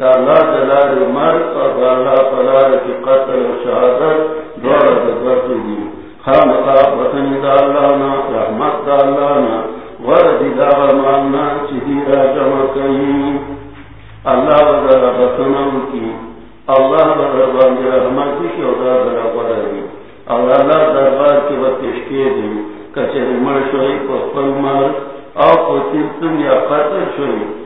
دالا جلال مرد اور دالا فلال کی قتل و شہادت دوڑا دبرت دی خام خواب وطن دالانا رحمت دالانا ورد داغ ماننا چیزی را جمع کئی اللہ وزر بسنم کی اللہ وزر باندی رحمت کی شودا در بردی اور اللہ دربار کی وطشکی دی کچھ مر شوئی کو پل مر کو تیتن یا قتل شوئی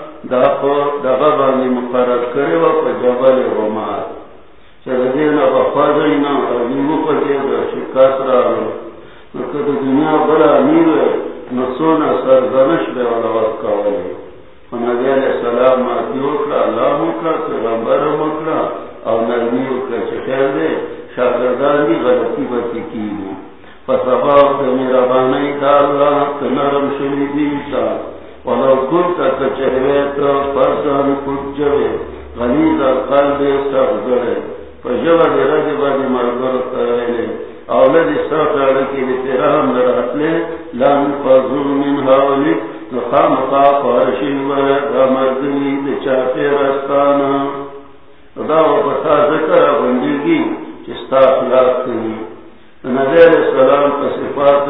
دا په دغه باندې مقرر کړی و، په جبل غمار. چې دې نه په فضل نه نیمو په دې د شکایت دنیا بل امیر نو سرزنش به ولا ورکوي خو نبی السلام ماتې وکړه، الله وکړه پیغمبر وکړه او نرمي وکړه. چې خیر دی شاګردان دي غلطي بچې کېږي فصبا دا الله ته نرم شوي ولو كنت كچهرت فرسان كجوه غليظ القلب سخزره فجبه درجه بني مرغر تغيره اولد سخت بترام در اطلے فضل من حولک نخام خواب ورشن و رمضنی رستانا. دا و پتا ذکر بندگی نظر سلام کا صفات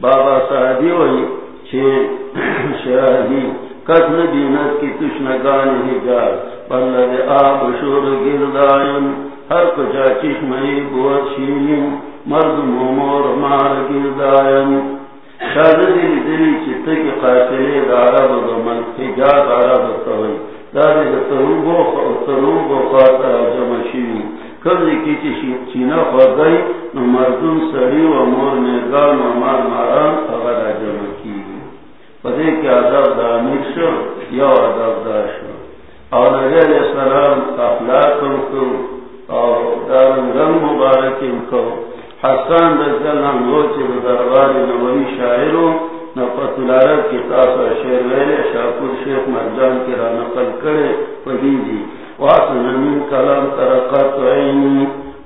بابا سعدی وی چھے شہدی کت ندینت کی تشنگان ہی جار، بلد آب شور گردائن، ہر کجا چشمئی بوت شیلین مرد مومور مار گردائن۔ شاد دلی دلی چتا کی قاتلی دا عرب دا من حجاب عرب تاوی دا دی دا تروبو تروبو خاطر جمع شیلین کبھی کی چینا خوزائی نو مردم سری و، مور نیگان و مار ماران اگر جمع کی پدے کی عذاب دا امیر شو یا عذاب دا شو. اور نبی علیہ السلام اخلاق کو اور دارن رنگ مبارک کو حسان رضی اللہ عنہ چی دربار نبوی شاعرو نفت العرب کی تاثر شیر ویلے شاکر شیخ مرجان کی را نقل کرے پدیدی واسن من کلام ترقت عینی.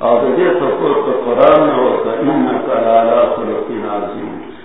اور قرآن نہ ہوتا انکا لالا خلقین عظیم.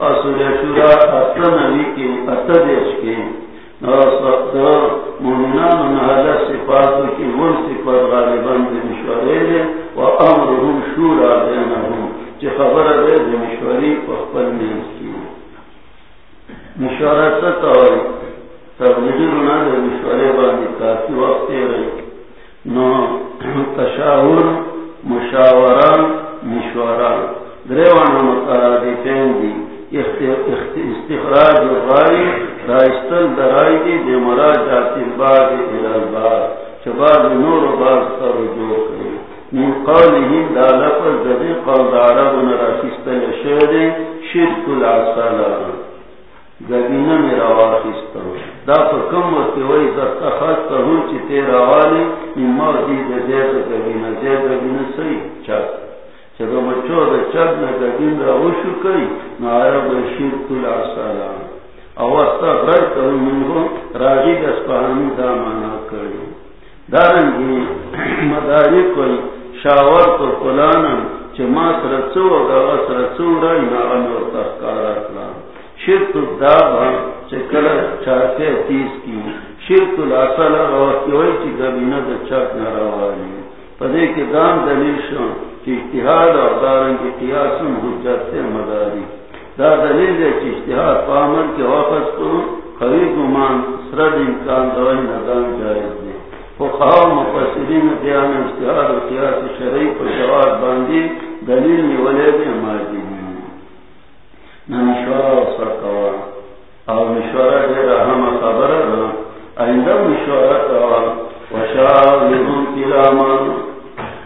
اور سوری شورا اتا مومنان نحل کی صفات و امرهم شورا چی خبر پخپل نیز کی۔ ستا ہوئی تبلیغی رونا باندی کافی وقت رئی نو تشاور مشاورہ مشورہ دریوانا مترادفین دی۔ استخراج الرائی رائستل درائی دی دی مراجعات الباغ الالباغ چباز نور باغ ترجو کری من قوله دا لفظ دی قول دا عربنا راکستل شہدی شرک العصالہ. گبینہ میرا واخستہ دا پر کم وقت وی زرطا خاصتا ہوں چی تیرا والی اما دید زید گبینہ زید گبینہ سی چک چکا مچو دا چک نا گبین را وشو کئی نا اوستا منگو راجی دا مانا دارنگی مداری کوئی شاور ما سرچو سرچو تخکارا شرک چاہتے کی. شرک روکی ہوئی چی دا چاک پدے کے دام دلیل چی اجتحاد اور دارن کی قیاسن حجت سے مداری. دا دلیل دے چی اجتحاد پامر کے واپس کو خرید امان سرد امکان دوائی ندان جائز دے. فقہا مفسرین دیان اجتحاد و قیاس شرعی پر جواب باندی دلیل نیولے دے ماجی مشورہ سرکوا اور مشورہ دے رہا ہم خبر آئندہ مشورہ کوا. وشاورهم کلاما خود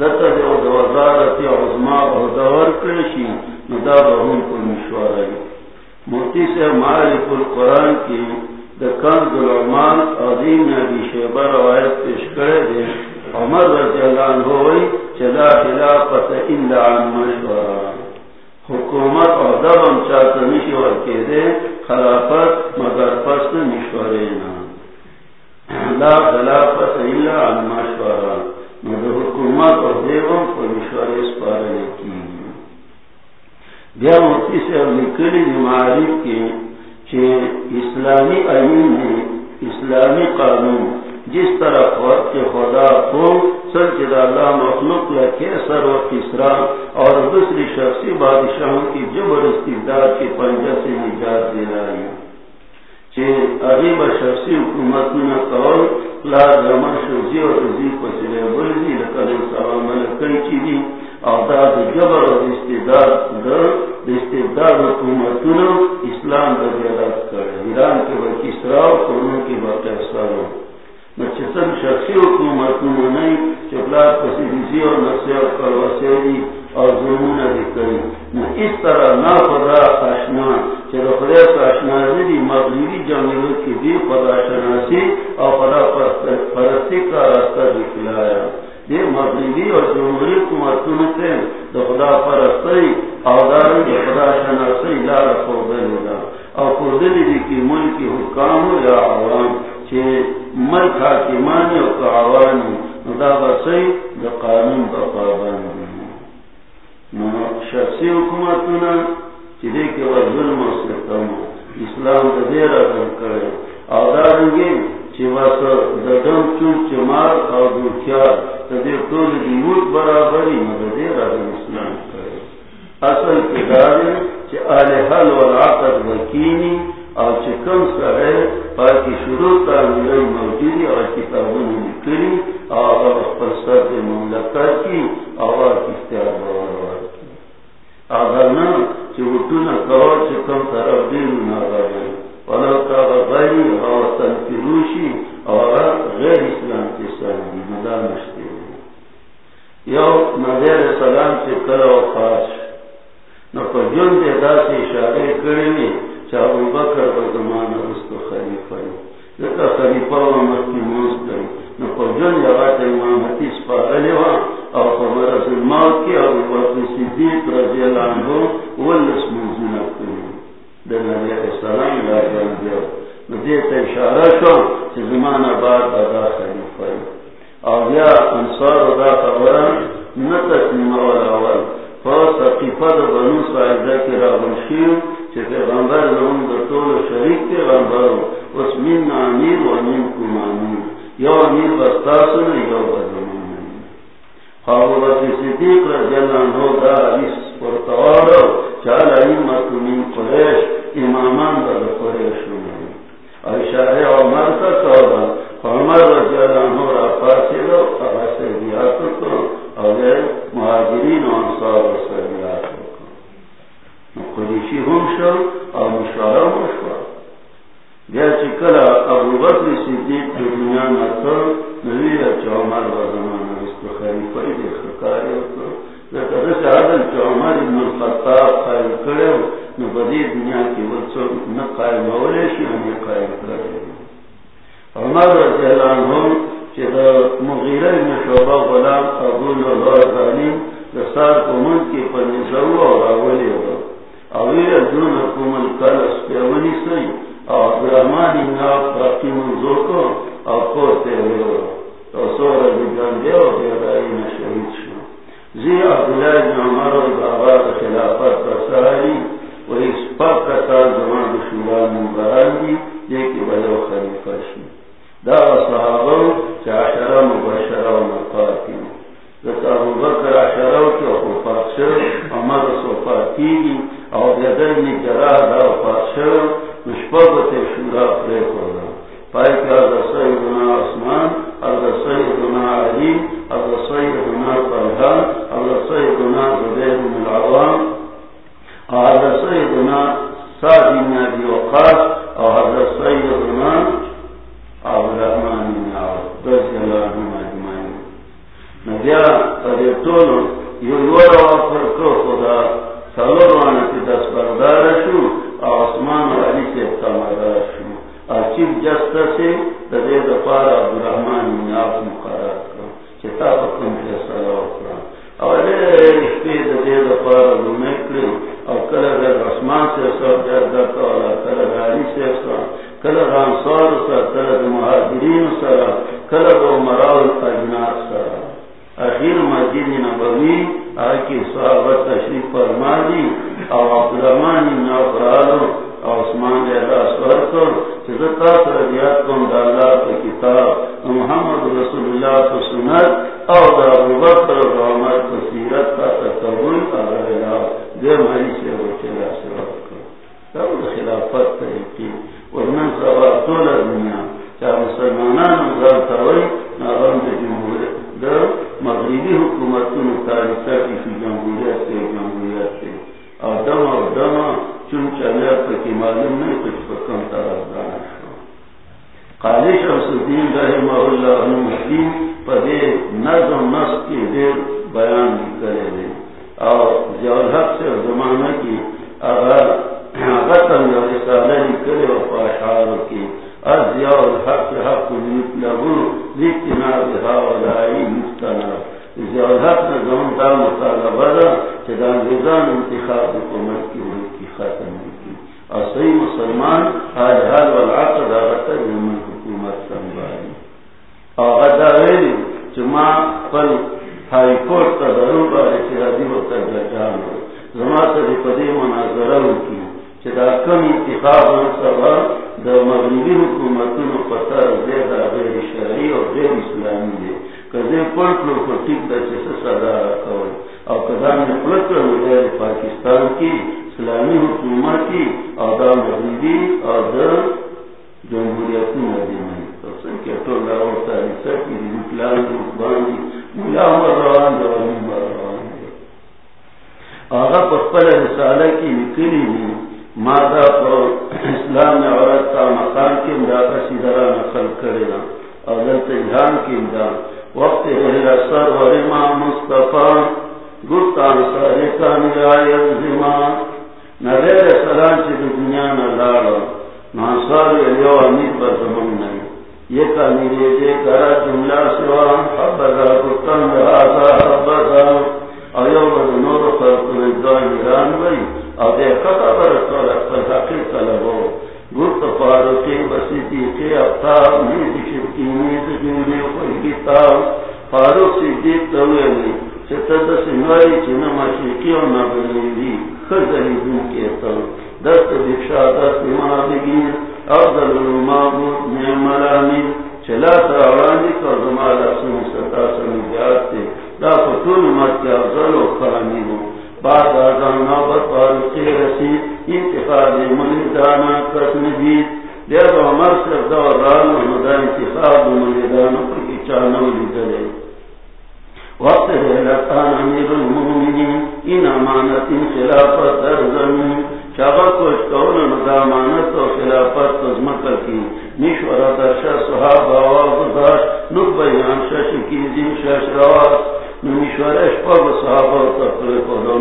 دتا جو دوزارتی عظما او دور کرشی ندا بہن کو مشورائی موتی سے معرف القرآن کی دکان ظلمان عظیم نبی شیبہ روایت پیش کرے دے عمر رضی اللہ عنہ ہوئی چلا خلافت الا عن مشورہ حکومت اور دب ہم چاہتا مشور کے دے خلافت مگر پس مشورے نا لا خلافت الا عن مشورہ مگر حکومت اور دیووں کو مشورے اس پارے کی بیا سے نکلی معارف کے کہ اسلامی علم نے اسلامی قانون جس طرح وقت کے خدا کو سر اللہ مخلوق یا کیسر و کسرا اور دوسری شخصی بادشاہوں کی زبردستی دار کے پنجہ سے نجات دے رہی شخصی حکومت میں قول لا زمن اور بلدی لکل سلام جبر اور در حکومت اسلام در کر ایران کے بعد کسرا اور کی بات سالوں شخصی اور نسے اور کروسے اور ظلم نہ کری اس طرح نہ خدا آشنا، چلو خدا آشنا دی مغربی جنگلوں کی بھی خدا شناسی اور خدا پرستی کا راستہ دکھلایا یہ مغربی اور جمہوری حکومتوں سے تو خدا پرستی اوزار خدا شناسی لا رکھو گا۔ اور خودی کی ملک کی حکام ہو یا عوام ملک حاکمانی و قعوانی دا بسی دا قانون با قابانی شخصی حکومتونا چی دے کے وہ ظلم و ستم اسلام دا دیر ازم کرے او دارنگی چی واسا دا دم چون چمار اور دوکیار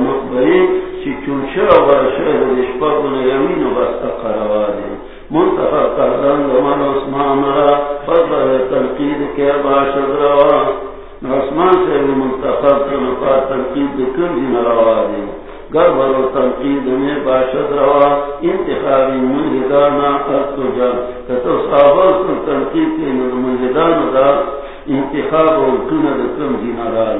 موت بری چی چون شر و برشر و دشپاق و نیمین قرواده منتفع قردان زمان عثمان مرا فضل تنقید کیا باشد روا عثمان سے بھی منتفع تنقا تنقید کردی مرواده گر برو تنقید میں باشد روا انتخابی منہدانا ارتو جا کتو صحابہ تنقید کے منہدانا دا انتخاب و کنہ دکم جنرال.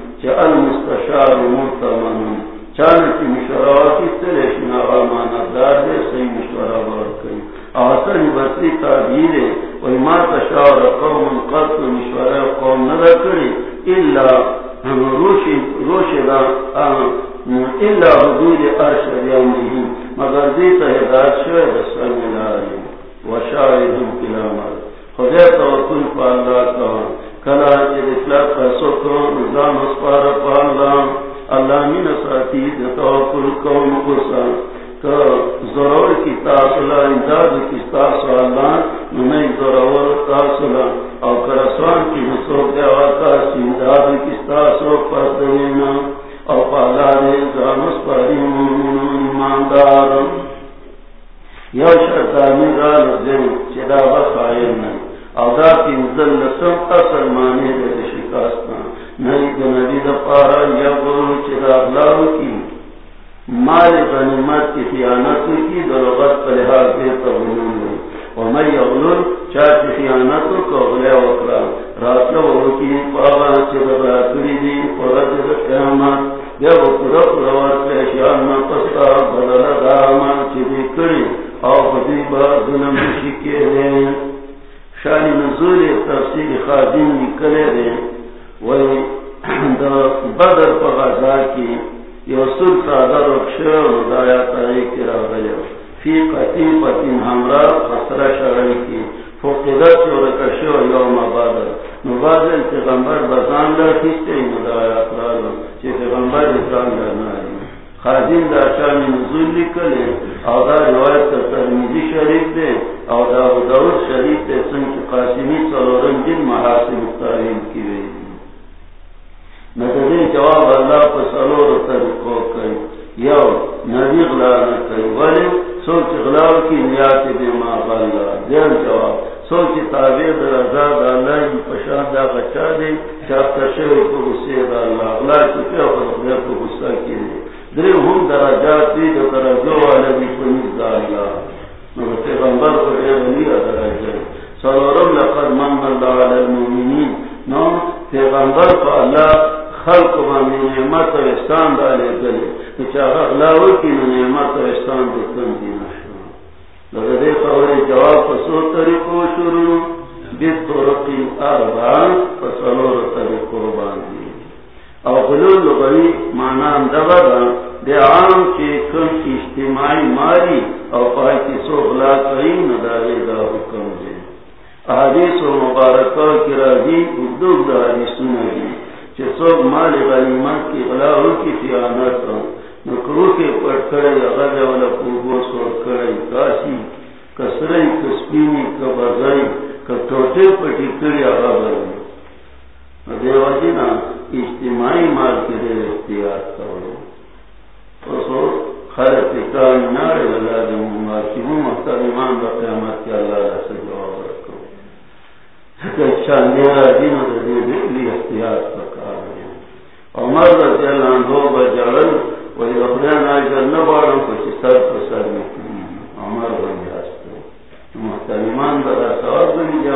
المستشار مؤتمن چاند کی مشورہ کی طرح شنا مانا دار دے، صحیح مشورہ بار کری بسی تعبیر و ما تشاور قوم قد مشورہ قوم نہ کرے، الا روشی روشدا الا حدود عرش یومه مگر دی ته ہدایت شو رسول اللہ و شاہد کلام خدا توکل پر اللہ تعالی کلا چی اطلاق کا سکر نظام اسپار پا اللہ اللہ من ساتی توکل کون قصا کہ ضرور کی تاصلہ امداد کی تاصلہ اللہ ضرور تاصلہ او کرسوان کی نصوب دیوا تاصلہ امداد کی تاصلہ پر دینا او پالا دے زانس پر ایماندار. یو شرطانی را لزم چدا بخائر نئی او دا پینزل لسم اصل مانے دے شکاستا نئی دنبی دا پارا یا گرو چدا اغلاو کی۔ مال غنیمت کی خیانت کی دلغت پر لحاظ دے تغلون دے ومن یغلل چاچ خیانت کو غلے وقلا رات لو کی پاوا چدا براتری دی۔ پرد دا قیامت یا وقرق روات کے شیان پستا بدل داما چدی کری۔ او بدی با دنم شکے دے شان نزول تفسیر خادم نکلے دے وی دا بدر پا غزا کی یو سر سادر اکشر و دایا تائی کی را غلیو فی قتیم قتیم ہمرا قصر شرعی کی۔ فوقیدت و رکشو یوم بادر نباز انتغمبر بزان لر خیستے مدایا قرالو چی پیغمبر اسلام لرنائی خادم دا شان نزول نکلے او دا روایت تا ترمیزی شریف دے او دا داود شریف دے سن کی قاسمی سلورن جن محاسم تاریم کی وی نظری جواب اللہ پا سلور طریقوں کئی یو، نبی غلا نکئی ولی سوچ غلاو کی نیات بے ما غلا دین جواب سوچ تابع در ازاد اللہ کی پشان دا بچا دے چاپتا شوی کو غصے دا اللہ غلا چکے اور خدر کو غصہ کی دے دری هم درجات دی در درجو والا دی کنیز دا اللہ نو پیغمبر کو اے بنی درجہ سلورم لقد من اللہ علی المومنین نو پیغمبر کو اللہ خلق بانی نعمت و احسان دالے گلے چاہا اغلاو کی نعمت و احسان دیتن دی نشو لگے قوری جواب پسو طریقو شروع. بیت طرقی اربان پسلور طریقو باندی او غلول لغوی معنام دغا دا دے عام چی کم اجتماعی ماری او پای کی سو غلا کئی نداری دا حکم دے احادیث و مبارکہ کی راضی ادوگ دا حدیثون دی چی سو مال غنیمت کی غلاو کی خیانت فیانت نکرو کے پٹ کرے غد والا پوگو سور کرے کاسی کسرئی کسپینی کبغائی کٹوٹے پٹی کری آغا بردی دیواجینا اجتماعی مال کے اختیار کرو۔ تو لگا دوں مختار قیامت کے اللہ سے جواب رکھو۔ اچھا میرا عمر رضی اللہ عنہ اپنے نہ باروں سر پر سر میں عمر بن جاستے مختار ایمان جا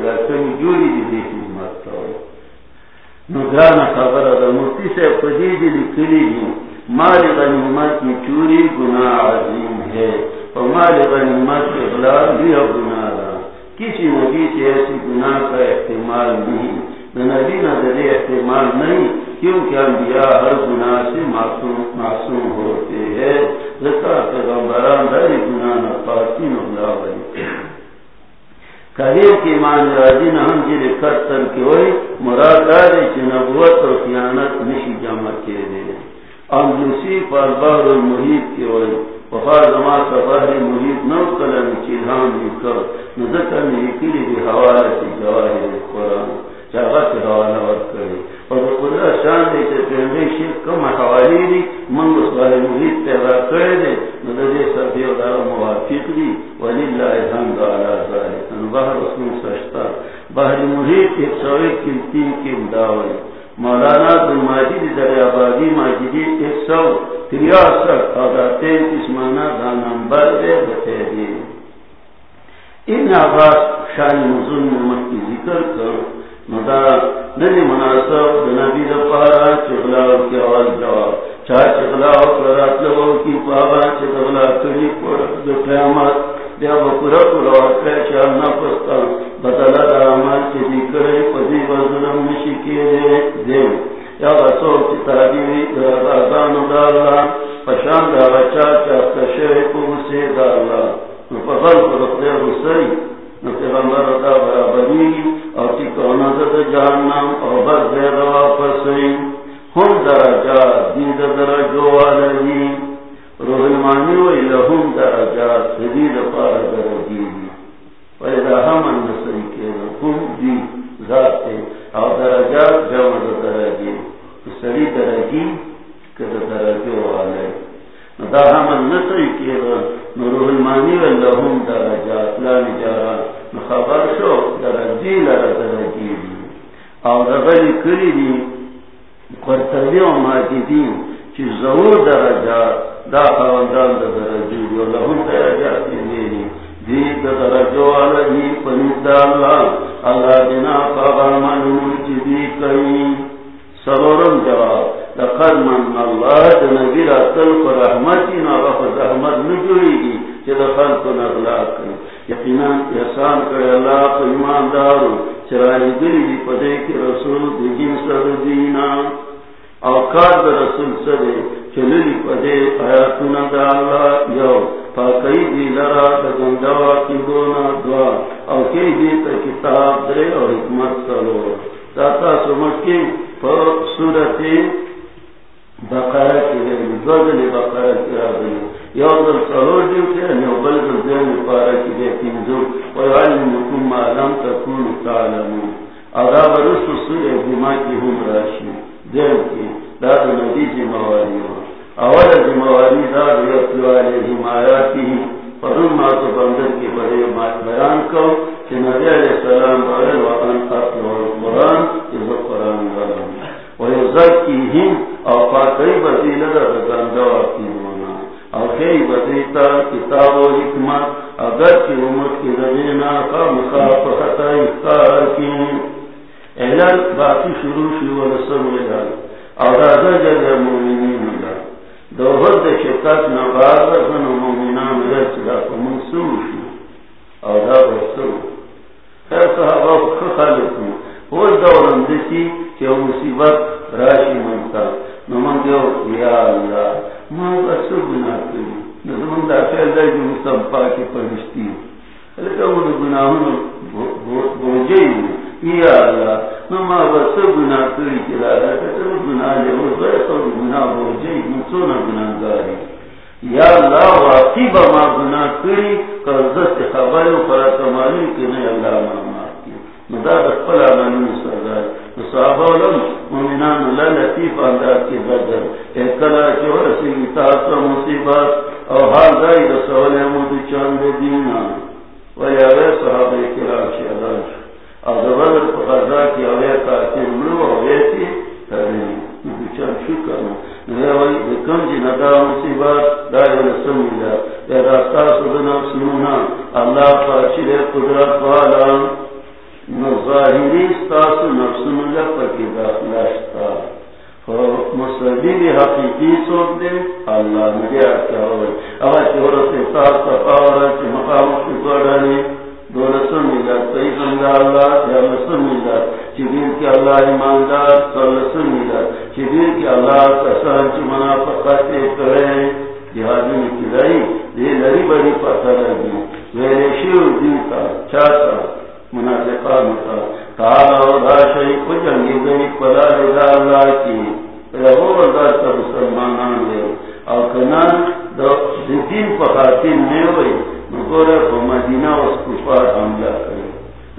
نوی جوڑی دی دی خدمت ہوئی نو گرانا خبر دا مفتی سے پدی دی لکلی دی مال غنیمت کی چوری گناہ عظیم ہے اور مال غنیمت کے اغلال بھی اب گناہ دا کسی نبی سے ایسی گناہ کا احتمال نہیں نبی نظر احتمال نہیں کیونکہ انبیاء ہر گناہ سے معصوم معصوم ہوتے ہیں ذکر پیغمبران ہر گناہ نہ پاتی نہ بنتے کریم کی مان راضی نہ ہم جی کرتن کی ہوئی، مراد آدھے چی نبوت اور خیانت نشی جمع کے دے اندوسی پر بحر المحیط کی ہوئی وفار زما سفر محیط نو کلن جی کر نکر نذکر نکلی بھی حوالہ سی جواہر قرآن چاہت حوالہ ورد کرے کم حوالی دی اس محیط پیدا کرے دے موافق دی علا ذالک بحر اس میں سشتا، بحر محیط ایک سو ایک کی تین ماجدی ایک سو تریاسٹھ اور تینتیس مانا نمبر دے بتے دی ان آغاز شان مزون نمت کی ذکر کر۔ مدا مناسب نبی دا پارا چغلاو آواز جواب چاہ چغلاو کرات لگو کی پابا چغلا کری قیامت دیا بکرا پورا وقت چاہ نفستا بدلا دا چی کرے، پدی وزنم نشی کی دے یا بسو چی تابیوی دا دادانو پشان دا بچا چاہ تشیر کو سے دا اللہ نفضل پر اخلی رسائی نفغمبر دا برابری اور تی کونا دا جہنم او بر دے دا واپسی ہم درجات دید روح المانی ملت چبیر کی اللہ ایماندار سلسم ملت چبیر کی اللہ کسان چی منافقات کرے جہادی میں کی رئی دے لری بڑی پتر دی ویلے شیو دیتا چاہتا، منافقان کا۔ تعالی و دا کو جنگی گئی پلا رضا اللہ کی۔ رہو رضا تا مسلمانان لے او کنان دا دین پا خاتین میں ہوئی۔ نکورا پا مدینہ و سکفار حملہ کرے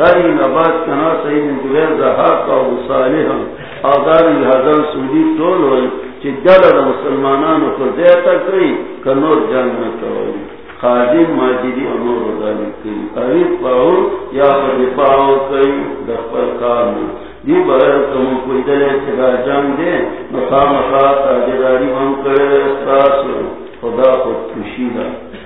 داری نبات کنا سید انتویر زحاق و صالحا آدار حضر سودی طول ہوئی چی جل دا مسلمانانو کو دیتا کئی کنور جنگ نکوئی خادم ماجدی و نور دانی کئی قریب پاہو یا پر پاہو کئی دفل کارنا دی بغیر کم کوئی دلے چگا جنگ دے مقام خواہ تاجداری من کرے، استاس خدا خود کشی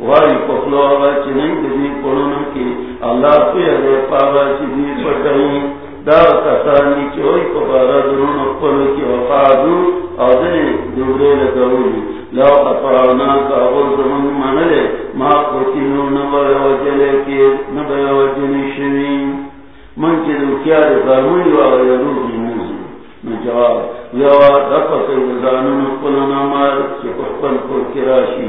واری پخلو آگا چی نہیں دبین پڑھونا کی اللہ پی حضر پاگا چی دی پٹھائی دا کسانی چوئی پبارا درون اقبلو کی وفادو آدھنے دوبرے لگولی لو اطرانا کا غرز من منلے ما قتلو نبای وجلے کی نبای وجلی شوین من کی دو کیا رضامولی وآیا روزی موزی نجواب یوا دفع زانون اقبلنا مار چی پخپل کو کراشی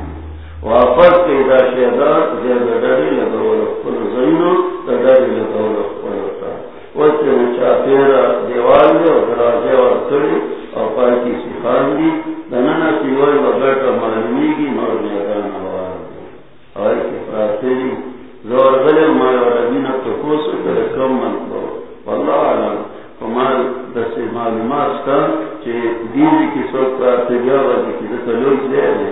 واپس کے دا، زیادہ ڈری ڈری پیرا دیوال اور دراجے اور اور کی دی۔ دنانا کی زور اور ابینا کرے کم من کو واللہ کمال دس معلومات کا چے دیوی کی سوک پراتیری آوازی کی دکا دے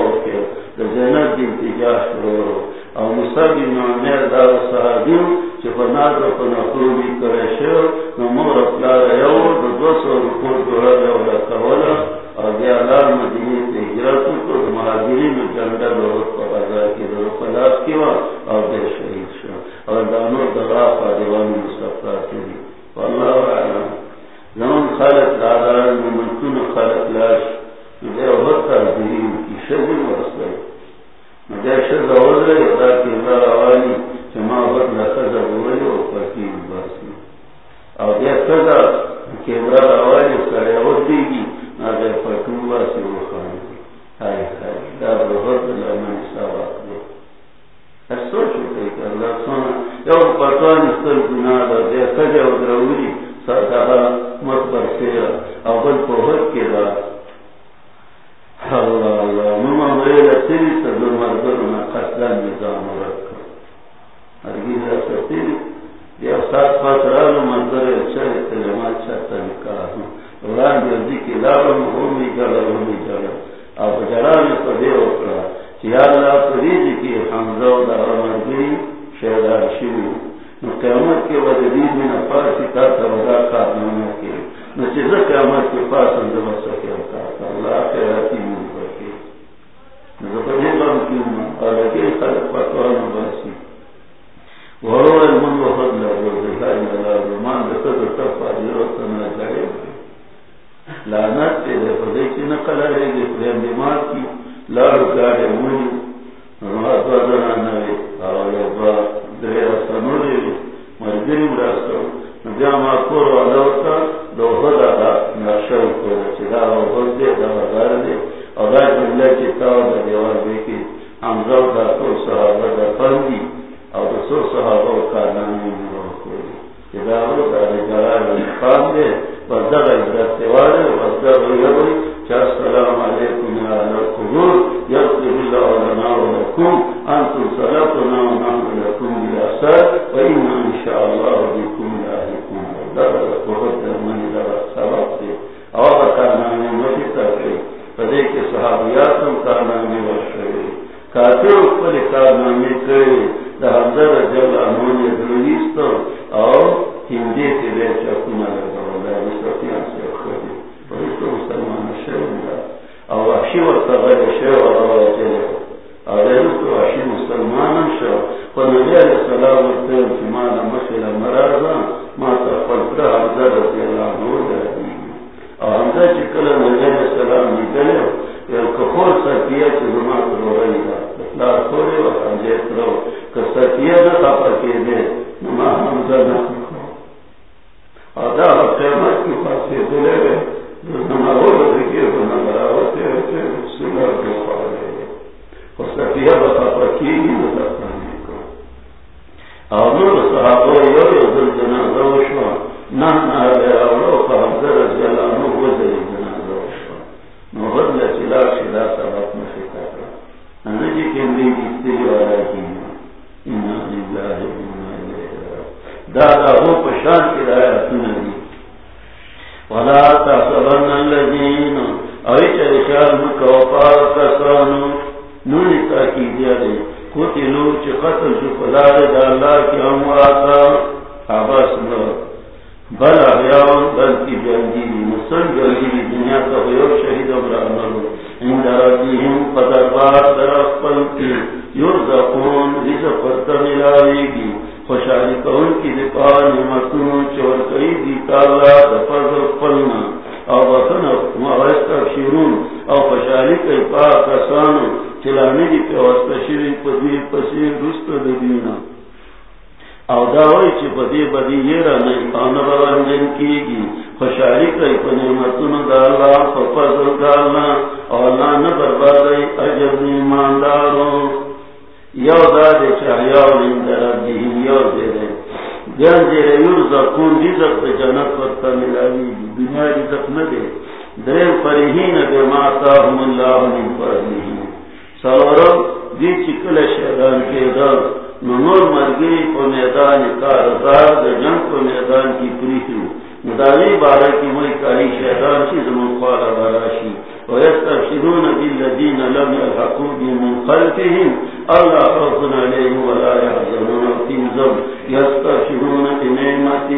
اس کا کیا بتا پر کی ہی بتا پڑھنے کو اور صحابہ یو یو دل جنازہ وشوا نہ نہ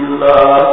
بالله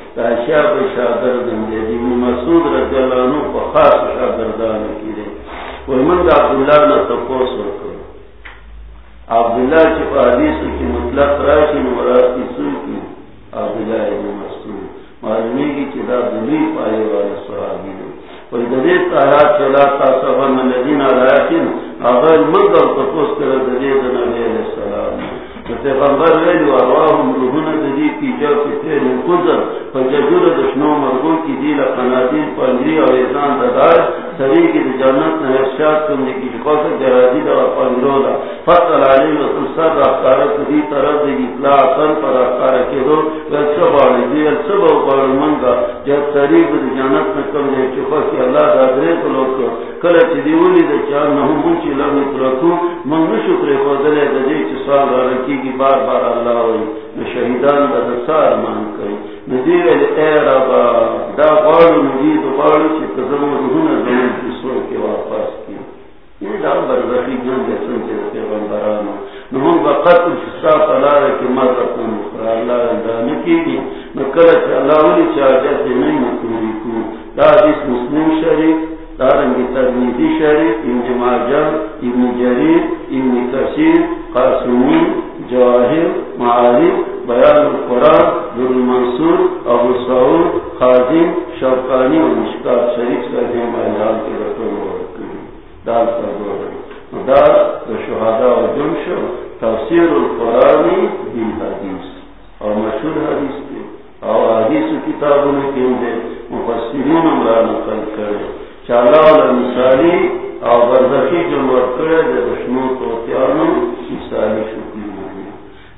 تاشیا پہ دے دی. مسعود رضی اللہ عنہ خاص کی دے وہ من عبداللہ تپوس رکھو عبداللہ حدیث کی مطلق راشی مراد کی سو کی عبداللہ ابن مسعود. معلومی کی دلی پائے والا صحابی دے وإذا آيات السلام. پیغمبر ویلو ارواهم ارواهم روحون دلی کی جو کی تیر انکوزر فججور دشنو مرگو کی دیل قناتین پانجری او ایزان دادار سری کی دی جانت نحشاد کم دی کی جکوز جرازی دا و پانجرو دا فتل علیم و سلسر رفتارت دی طرف دی اطلاع سن پر رفتار کی دو ویل سب آلی دی ویل سب او بار منگا۔ جب سری کی دی جانت نکم دی چکوز کی اللہ دا درے کلو کو کلچ دیولی دا چار نحو منچی لمی ترکو من نشکر خوزلے دا دی چی سال رکی کی بار بار اللہ ہوئی۔ نو شہیدان دا دسار مان کئی ندیر اے ربا دا چی زمین کی سور کے واپس کی۔ یہ دا برزخی جن جسن با قتل کی مخرا اللہ دا نکی گی اللہ ولی نہیں کو۔ دا حدیث مسلم شریف دارنگی ترمیدی شریف، ابن ابن جریر، ابن کثیر، قاسمی جواہر، معارف، بیان القرآن در المنصور ابو سعود خازم شوقانی اور مشکات شریف کا دیم اعلان کے رقم دال سر دار شہادا اور جمش تفسیر القرآنی بن حدیث اور مشہور حدیث کے اور حدیث کتابوں میں کیوں دے؟ مفسرین امرا نقل کرے چالا والا مثالی اور برزخی جو مرکڑے دے دشموں تو تیانوں مثالی شکلی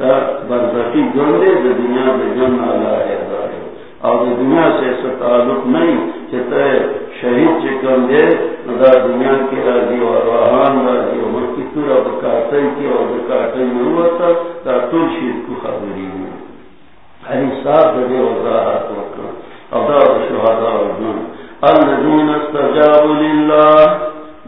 برزخی گندے دا دنیا دے جن آلہ ہے اور دنیا سے ایسا تعلق نہیں چاہتا ہے شہید چکن دے دا دنیا کی راضی اور روحان راضی اور مکی تورا بکاتے کی اور بکاتے میں ہوا تھا دا تول شیر کو خبری میں ہری صاحب دے وضاحت وکر اور دا شہداء اور جن۔ الذین استجابوا للہ۔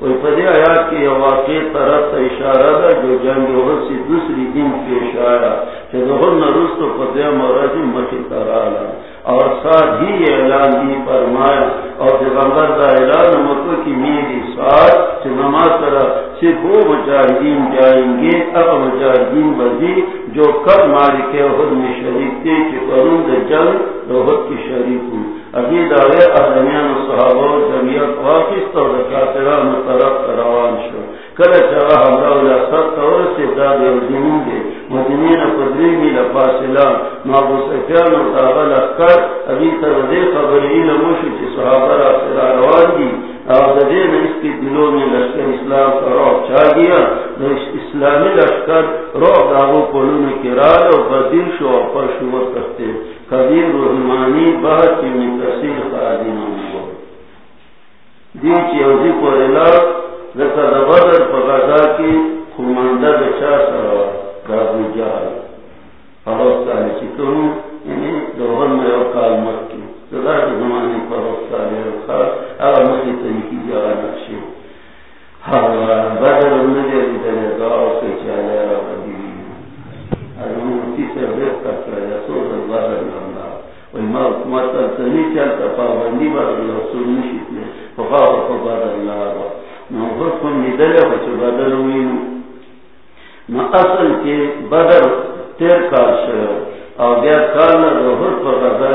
اور پدے آیات کی واقع طرف اشارہ دا جو جنگ سے دوسری دن پیش آیا کہ ظہر نرست پدے مورد مٹی ترالا اور ساتھ ہی اعلان بھی فرمایا، اور پیغمبر کا اعلان مکو کی میری ساتھ نماز کرا صرف وہ مجاہدین جائیں گے اب مجاہدین بزی جو کب مالک خود میں شریک تھے، کہ قرون جنگ روحت کی شریک ہوں ابھی دعوے ادمیان صحابہ جمعیت واپس تو کافران طرف مطلب کروان شو۔ کل چرا چاہا حملہ سب طور سے داد دینوں گے۔ مدینین قدری می لفاصلہ مابو سفیان و تاغل اکر ابھی تردے خبر علموشی چی صحابہ را سرا روان دی آدھے میں اس کی دلوں میں لشکر اسلام کا روح چاہ گیا۔ اسلامی لشکر روح داغو پلون کرال و بدل شو و پرشو کرتے۔ کبیر رحمانی بہت خادی دی بدر پغازا کی خماندہ بچا کابو یعنی دوہن میں مت کی۔ اگر طریقی بدر کے چالے را بدیوی اگر مرتی سے بیت تک رہا سوز بدر لنگا چلتا پابندی رسول اصل کے تیر کال شو بیا کال نہ روحر پر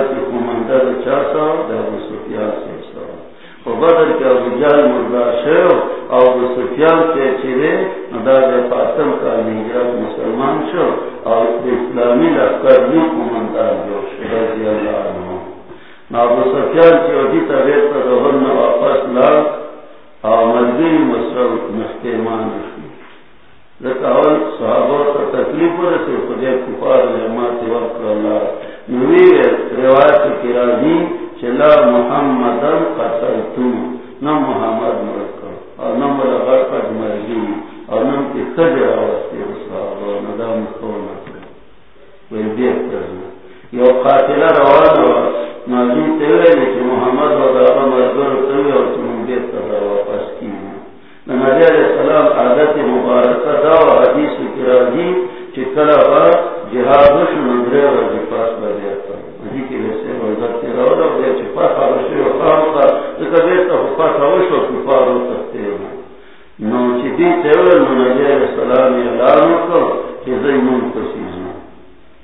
کی چار سو ابو سفیان سے سو کے ابو جال شو ابو سفیان سے کا نجات مسلمان شو اور اسلامی لشکر بھی کمانڈر جو ابو سفیان کی ابھی طبیعت پر روحر نہ واپس لا اور مزید مسرت مختمان صحابہ کا تکلیف رسے خدے کفار جماعت وقت اللہ روایت کی راضی چلا محمد قتل قتلتم نہ محمد مرکا اور نہ ملغت مرگی اور نہ کی خجر آوستے صحابہ ندام کھونا کوئی دیکھ کرنا یہ قاتلہ روانہ نازی تیوے لیکن محمد اور واپس کی نبی علیہ السلام عادت مبارکہ دا و حدیث کرازی چکلا با جہاد و وزد کے بیا چپا و بیتا خفا و ہیں۔ نو چی دی نبی علیہ السلام کو کہ زیمون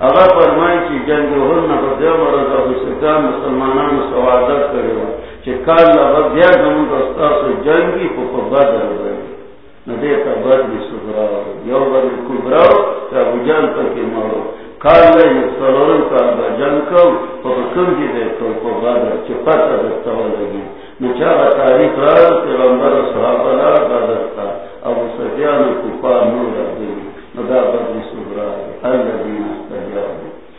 اگر فرمائی کی جنگ نہ بدیا مرد ابو سکان مسلمانان سوادت کرے ہو کہ کال سے جنگی کو بدر بد بھی یو بجان کے لے کا کو کم دے تو دستا لگی۔ تاریخ را، پیغمبر صحابہ لا ابو سفیان کفار نور دی ندا بد بھی اللہ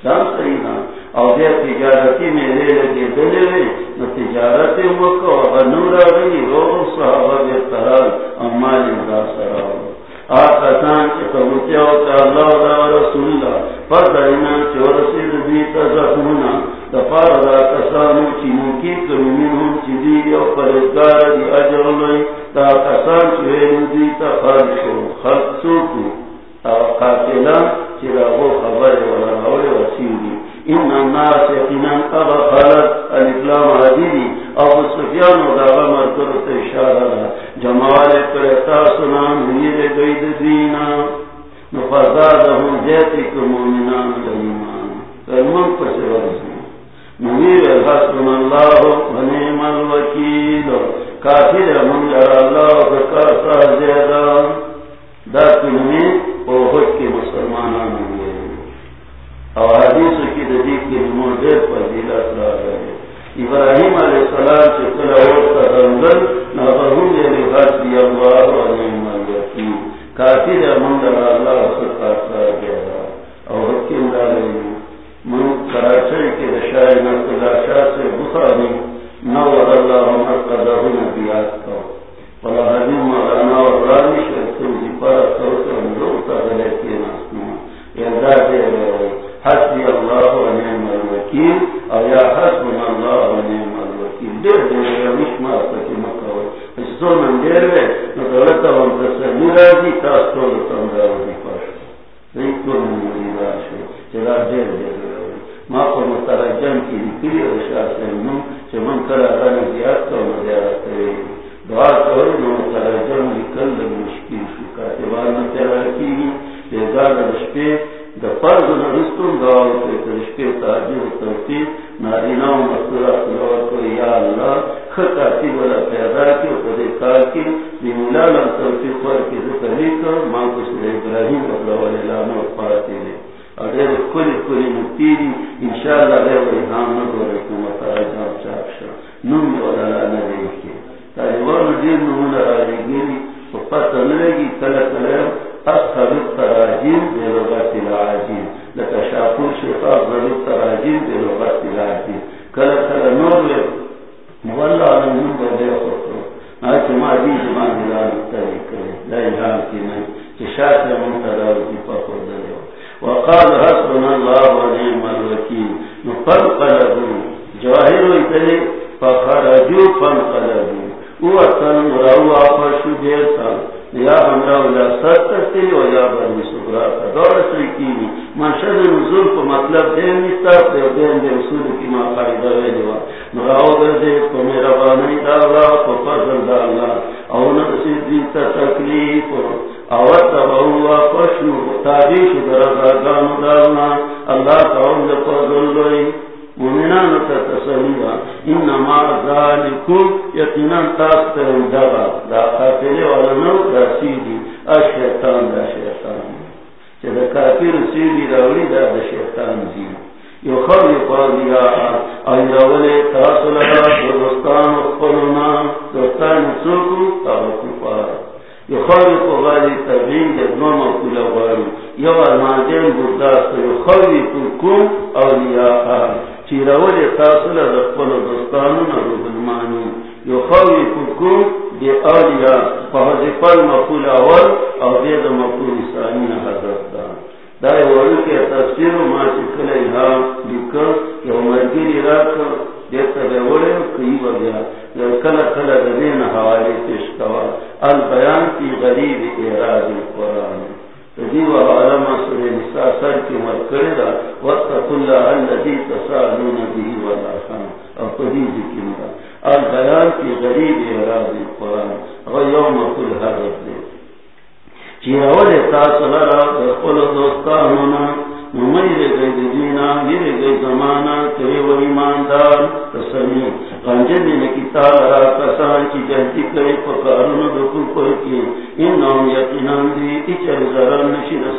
دین استجاب دام صحیح نا اور دیا تجارتی میں لے لگے دلے لے. نو تجارتی موقع و نورا گئی. روح صحابہ بے ترال امال دا سراو آقا سان چی قبوتیا و تا اللہ دا رسول اللہ. پر دائنا چی ورسید دیتا زخمونا. دفار دا کسانو چی موکی کرمین ہم چی دی و پرزگار دی اجر لئی دا کسان چی وینو دیتا خرد شو خرد سوکو. قاتلان چی راغو خبر ولا ان الناس یقینا الاسلام حدیدی ابو سفیان و داغا مرکر اشارہ جمال کرتا سنان میر دینا جیتی لیمان فرمان پس میر اللہ الوکیل کافر من جر اللہ فکرتا زیادہ دا کنمی اوہد مسلمانان ہوئے اور حدیث کی ددی کے نور دیر پر جیلا سلا رہے ابراہیم علیہ السلام سے کلا اور کا دنگل نہ بہن نے دیا اللہ علیہ ملیتی کافی منگل اللہ سے کاٹا گیا اور حکیم ڈالے من کراچی کے رشائے نہ کلاشا سے بخاری نہ اللہ عمر کا دہن بیاس کا پلا حدیم مولانا اور رانی شرط پر سو سے ہم لوگ کا گلے کے ناسنا حسبی اللہ و نعم الوکیل، او یا حسب اللہ و نعم الوکیل. دیر دیر یا مشمار تکی مکوی اس دو دیر وی نو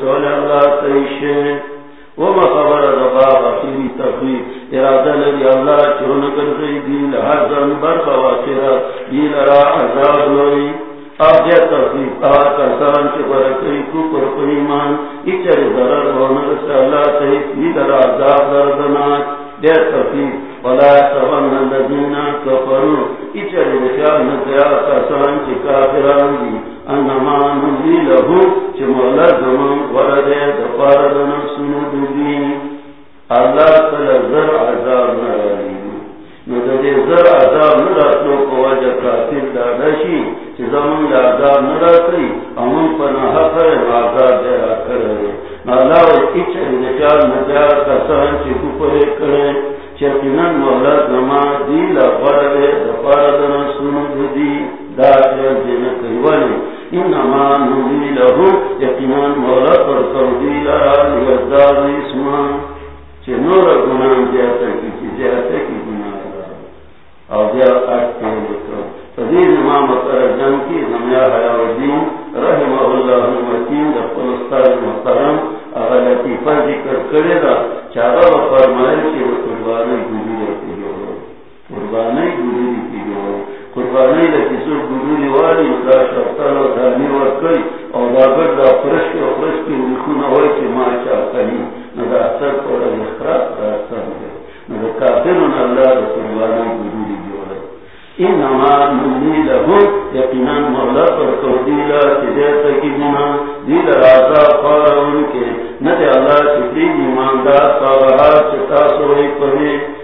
نشی رسول اللہ تیشے وما خبر ربا بخیری تخریب ارادہ لگی اللہ چون کر گئی دیل حضن برخوا چرا. دیل را عذاب لوئی آجا تخریب آ کسان چی برکی کو پر پریمان اچر ضرر ونر سے اللہ تیش دیل را عذاب دردناک دیر تخریب ولا سبن الذین کفروا. اچر بخیال نتیا کسان چی کافران دی. انما نزی لہو چی مولا زمان وردے دفاردن سنود دی اللہ تل زر عذاب نرالی ندے زر عذاب نراتلو کو وجہ کافر دادشی چی زمان عذاب نراتی امن پناہ کرے عذاب دے کرے. اللہ اچر بخیال نتیا کسان چی کپرے کرے. چکنن مولا زما دی لغرد دفاردن سنود دی داخل دین کریوانی انما نوی لہو مولا پر قودی اسمان نور گناہ کی کی گناہ اٹھتے لکھو امام ترجم کی زمیا حیاء رحمہ اللہ محترم اگر لطیفہ ذکر کرے دا چارا و فرمائل کی وہ قربانی گوری رہتی قربانی قربانی لکی سو گوری والی دا شرطان و دانی ورکی او دا گر دا فرشکی و فرشکی ونخون ہوئی چی ما چاکنی ندا اثر پورا اخراق دا اثر دے ندا کافرون اللہ دا قربانی گوری جو انما نمی لہو یقیناً مولا پر کو دیلا چیزیتا کی منا دیل رازا فارون کے ندے اللہ چیزی ایماندار صابحات چتا سوئی پڑے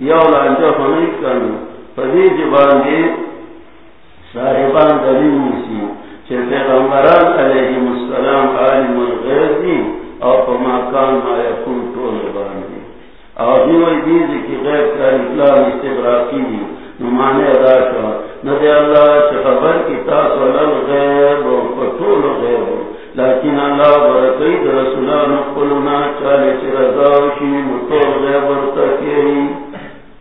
صلاح جرلوی یا لانجا فنی جی کرنو پدی جبان دے صاحبان دلیل نیسی چھے پیغمبران علیہ السلام عالم الغیر دی اور پما کان ما یکون طول باندی اور دیوئی دیزی کی غیر کا اطلاع استغراقی دی نمانے ادا شوا۔ ندی اللہ چھ خبر کی تاس ولل غیب و پتول غیب لیکن اللہ برکی در رسولان قلنا چالے چھ رضاوشی مطول غیب ورتکی تابع آرام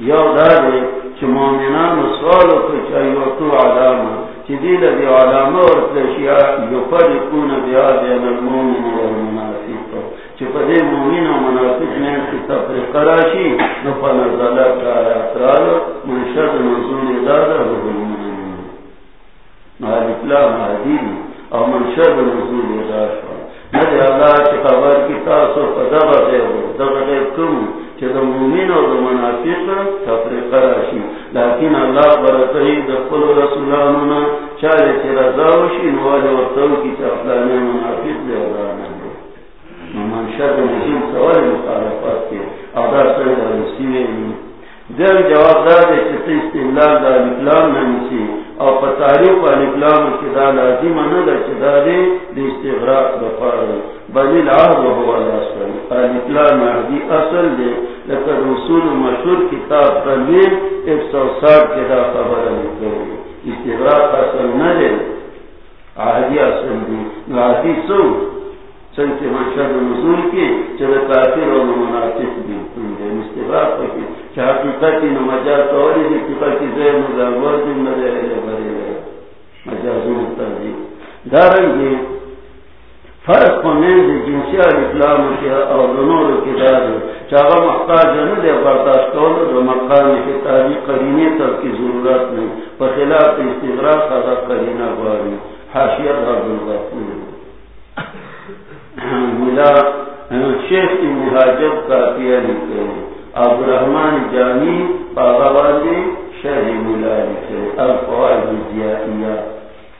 دی یا دارے کہ مومنان سوالو کچھائیو تو علاما کہ دیل دی علاما ورطلشیاء یفرقون بیار بین المومن والمنافق چپدے مومن و منافق میں کی تفریق کراشی نفا نزلہ کا اعتراض منشد نزول دادا رب المؤمنین مالکلا مہدین اور منشد نزول داشا ندی اللہ چی خبر کی تاسو فدغ غیب دغ غیب کم چی دا مومن و دا منافق تفریق کراشی لیکن اللہ برکہی دخل رسولانونا چاہے چی رضاوشی نوالی وقتو کی چافلانی منافق دے ورانا منشد مجیم سوال مخالفات کے. آدھا سر دا نسیوے دیر جواب دا دے چیتے استعمال دا اکلام نمیسی. اور پتاریو پا اکلام کی دا لازم ندا چی دا دے دے استغراق بفار بلیل آہد و ہوا لاسفر اکلام احدی اصل دے لکر رسول مشہور کتاب تنویر ایک سو ساٹھ کے دا خبر لکر استغراق اصل ندے احدی اصل دی احدی سو سنتے منشد نزول کی چلے کافر و مناسب بھی تنجے مستغراق پکی چاہ حقیقتی نمجاز تولی دی کفاکی زیر مزاور دی مدے لے بری لے مجازو دارنگی فرق پنین دی جنسی الاسلام کی اور دنور کی چاہا محتاج برداشت کول دو مقام کی تاریخ کی ضرورت نہیں پخلاف استغراق ادا قرینہ باری حاشیت رب الغفور ملا شیخ مہاجب کا پیا لکھے اب رحمان جانی، بابا والے ملا لکھے الفواظ زیادیا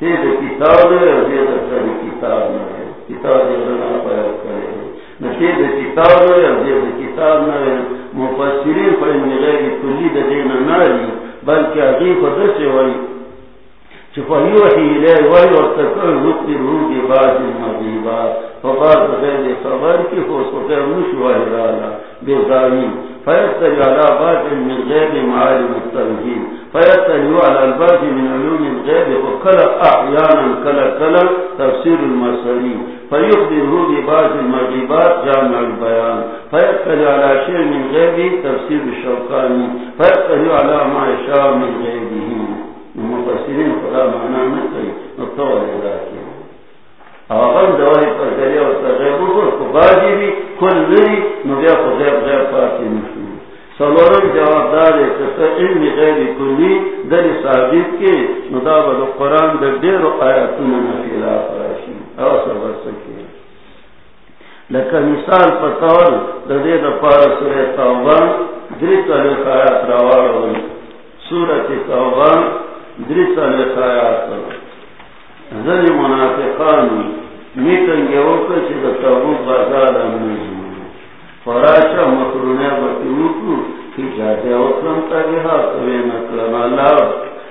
تے دے کتاب دے دے دے کتاب نہ کتاب دے رنا پایا کرے نہ تے دے کتاب دے دے کتاب نہ مفسرین پر علم غیب کلی دے دین نہ بلکہ عجیب دے ہوئی فيوحي إليه ويرتكل ذكره ببعض المغيبات فبعض غير خبرك فوسطير مشوهرانا بغايم فيستلي على بعض من غير معالم التنجيل على من علوم الغيب وكلا أحيانا كلا كلا تفسير فيخبره ببعض جامع البيان على شيء من تفسير الشوقاني على ما من نطور دوائی پر و تغیبو بھی کل نبیا پاکی نشو سلورم جواب دار ہے کہ علم غیر کلی در ثابت کے نداب القرآن در دیر و آیاتون نفیلات راشی. اوسر برسکی لکہ مثال پتور در دیر پار سور توبان دریت علیہ آیات روار ہوئی. سورت توبان درس لکایات زل منافقانی میتن گے وکر چی دا تابوت بازار امنیزم فراشا مخرونه بطیوکو کی جاتے وکرم تا گی ها کوئی اللہ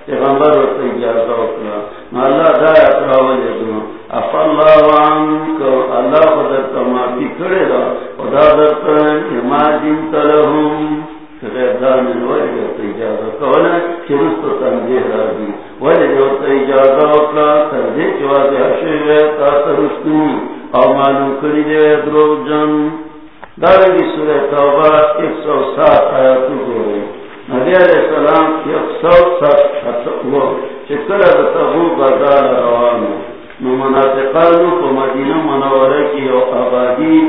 پیغمبر وقت اجازہ وکرم اللہ دایا پراولے دو اف اللہ وعنک اللہ خدر تمافی کرے دا. خدا در کرن اما جن تلہم غیر دامن ولی جو تیجازہ کولا چرست تنجیح راضی. ولی جو تیجازہ اکلا تردی جوازی حشوی تا ترستنی او معلوم کری دے درو جن. دارنگی سورہ توبہ ایک سو سات آیاتو گو رہی نبی علیہ السلام ایک سو سات وہ چکر تبو بازار روانو نو منافقانو کو مدینہ منورہ کی او آبادی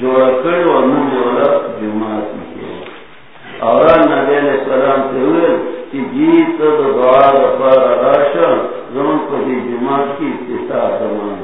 جوڑا کر و نم جوڑا جماعت کی اور نبی علیہ السلام سے ہوئے کہ جیت دعا رفا راشا زمن کو دی جماعت کی اتساع زمان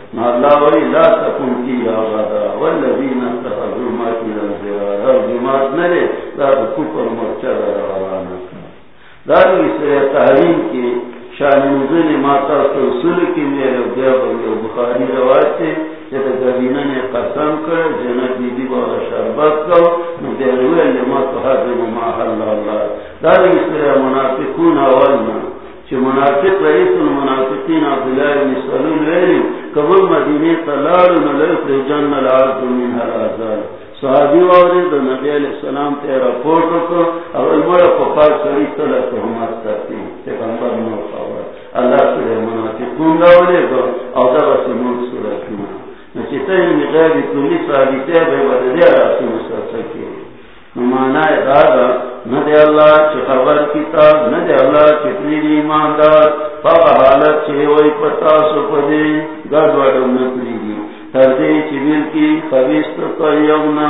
اللہ ولی لا تکن کی آبادا والذین جماعت نرے کفر مرچہ روانا تحریم کی شان ماتا کی میرے بخاری روایت جب نے قسم کر، جنت بی بی بہت شربت کو مدیر لما تو ما حل اللہ. منافقون اولنا چھ منافق رئیس المنافقین عبداللہ ویلی قبل مدینی تلال نلف جن العرض من حل صحابی واری دو نبی علیہ السلام تیرا پورٹو کو اول مرا پپار سری صلح تو ہمارا کرتی پیغمبر نو خبر اللہ سورہ منافقون داولے گو او دا بس نور سورہ کیوں نچتا ہی یعنی مغیر کلی صحابی تیر بے بددی راسی مانا نمانا دادا دے اللہ چھ خبر کتاب دے اللہ چتنی ایماندار پاپا حالت چھے وی پتا سو پدے گرد وڈو نکلی دی۔ تردی چبیل کی خبیست طیبنا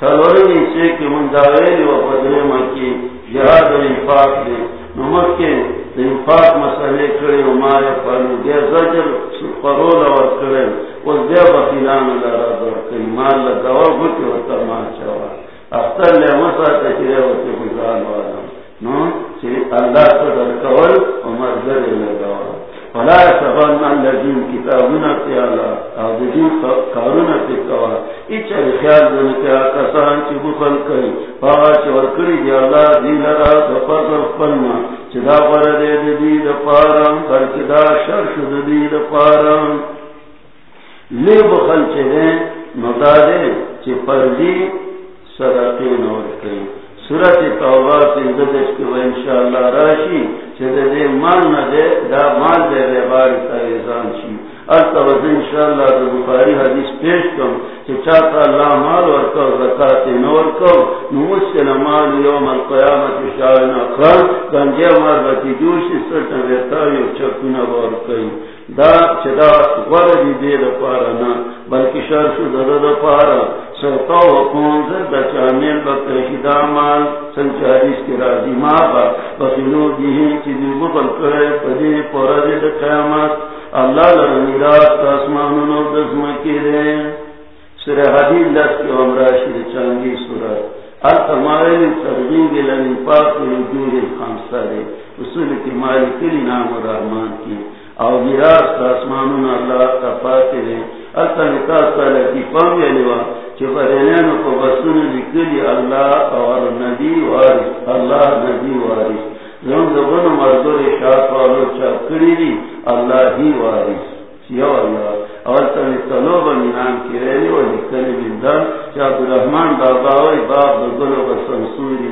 سلوری سے کہ من و بدرے مکی جہاد و انفاق دے نمک کے انفاق مسئلے کرے و مایا پالو دیا زجر قرول اور کرے و دیا بخیلان لرا برکی مال لدوا گھٹی و ترمان چوا اختر لے مسا تکرے و تکزان والا نو چی اللہ صدر کول و مرگر لگوا فلا سبن الذين كتابنا تعالى او دین کارونه په کوا اچھا خیال دې کیا کسان چې بخل کوي پاوا چې ور کړی دی الله دین را د پرځ خپلنا چې دا ور دې دې د پاره بلکې دا شر شو دې د پاره لی بخل چې نو دا دې چې پرځي صدقې سورت توبہ کی زدش کی وہ انشاءاللہ راشی چھتے دے مال نہ دے، دا مال دے دے باری تا ایزان شی۔ التوز انشاءاللہ دا بخاری حدیث پیش کم، چھے چاہتا اللہ مال ورکو زکاة نور کو نمسل مال یوم القیامت شاہنا خان گنجے مربتی جوشی سرطن ویتاوی چکونا ورکی دا چدا غردی دے دا پارا نا بلکہ شرشو دا دا پارا۔ سوتا و کونزر دا چامیل بکرشی مال سنچاریس کی راضی ماں با بخلو دیہی چی دی کرے پدی پورا دی قیامت. اللہ لرمی راست آسمانونو دزمکی دے سر حدید لس کی عمراشی چانگی سورت التمائل ترغیب لنی پاک رجور خامسہ دے اصول کی مالکی نام رحمان کی او میراث آسمانون اللہ کا پاتے دے التا نکاس تا لطیفہ میں لیوا چی فرینینو کو بسون اللہ اور نبی وارث، اللہ نبی وارث۔ زم زبن مردور شاق والو اللہ ہی وارث۔ یو اللہ اول تنی طلوب منان کی و لکلی بندن چا باباوی باب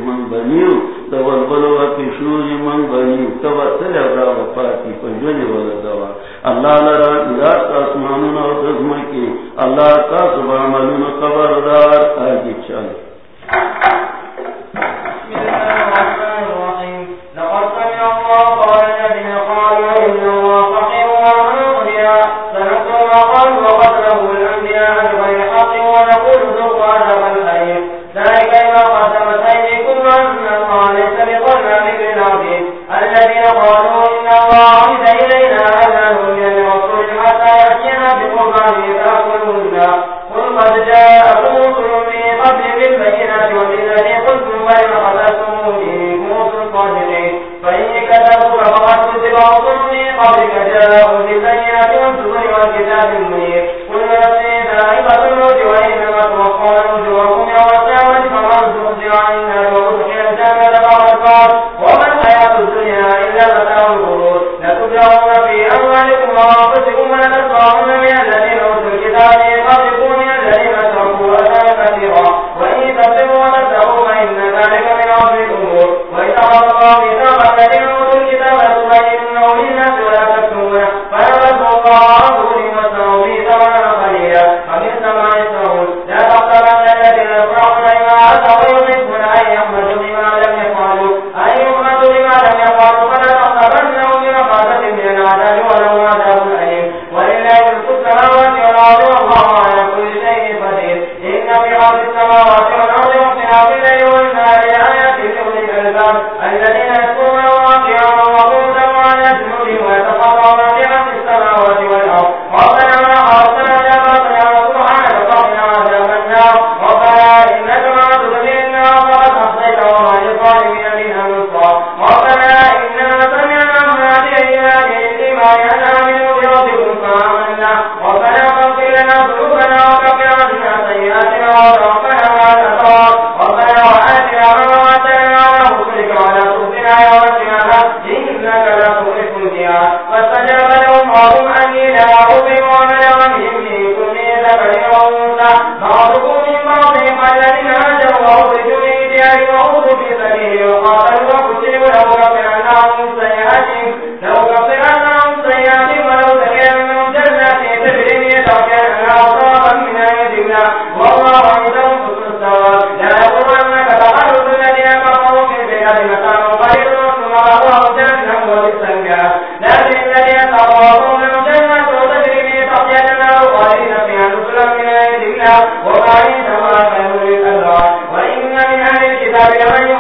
من بنیو تول بلو کشوری من بنیو تبا تل ابرا وفاتی پنجونی ولدوا اللہ لرا اداس آسمانون و دزمکی اللہ کا سبحانون خبردار. آگی چل. جی دلیل ان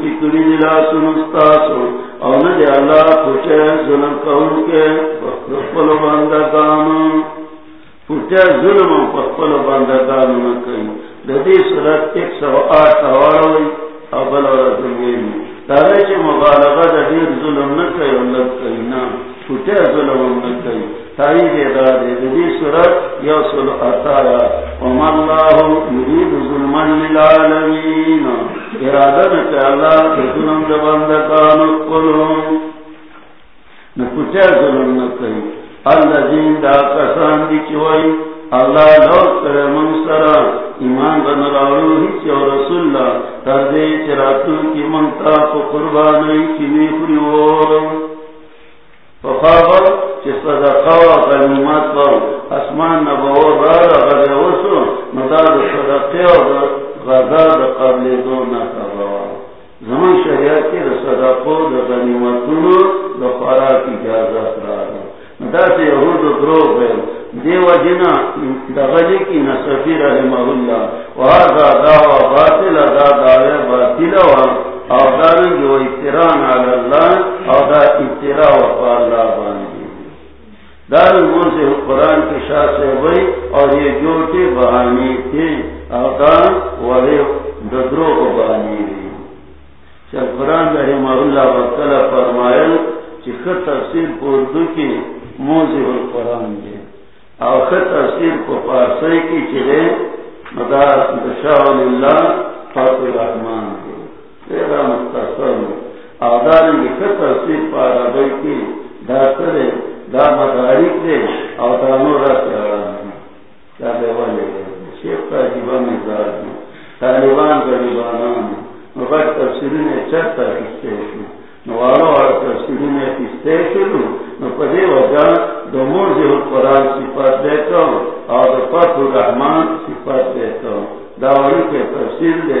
کی کری دلا او اللہ پوچھے ظلم کون کے پخپل پوچھے ظلم پخپل صورت ایک سو آٹھ ابل اور تارے مبالغہ دیر ظلم پوچھے ظلم نکی دی. صورت وما اللہ یرید للعالمین. اللہ ظلم ظلم دا کسان دی اللہ لو کرے ایمان بن راولو ہی چو رسول اللہ تردے چراتو کی منتا کو کی نیفری وورم. فخابر چی صدقہ غنیمت و اسمان نبو رار غزی وسو. مدار صدقہ و دا قبل دو نکبوا زمان شریعت دا صدقہ دا غنیمتونو دا خوراک اجازت رار مدار سے یہود و دروغ دیو جنا دا غلی کی نصفی رحمہ اللہ وہذا دعوہ باطل، دا دعوہ باطل و اور دارنگی وہ اتران علی اللہ اور دا اترا وفا اللہ باندھی دارنگوں سے قرآن کے شاہ سے ہوئی اور یہ جوٹے بہانی تھے اور دان والے ددروں کو بہانی رہی قرآن رحمہ اللہ وکلا فرمائل چی خط تفسیر کو اردو کی موزی القرآن دے اور خط تفسیر کو پارسی کی چلے مدار دشاء اللہ فاق الرحمن دے تیرا مختصر پارا بھائی کی دا اور دانو را کیا شیخ کا مزاج طالبان مگر نے چرتا اور نے نو پدے وجہ دو القرآن صفات دیتا ہوں، اور دو فتح الرحمن صفات دیتا ہوں. داوری کے تفسیر دے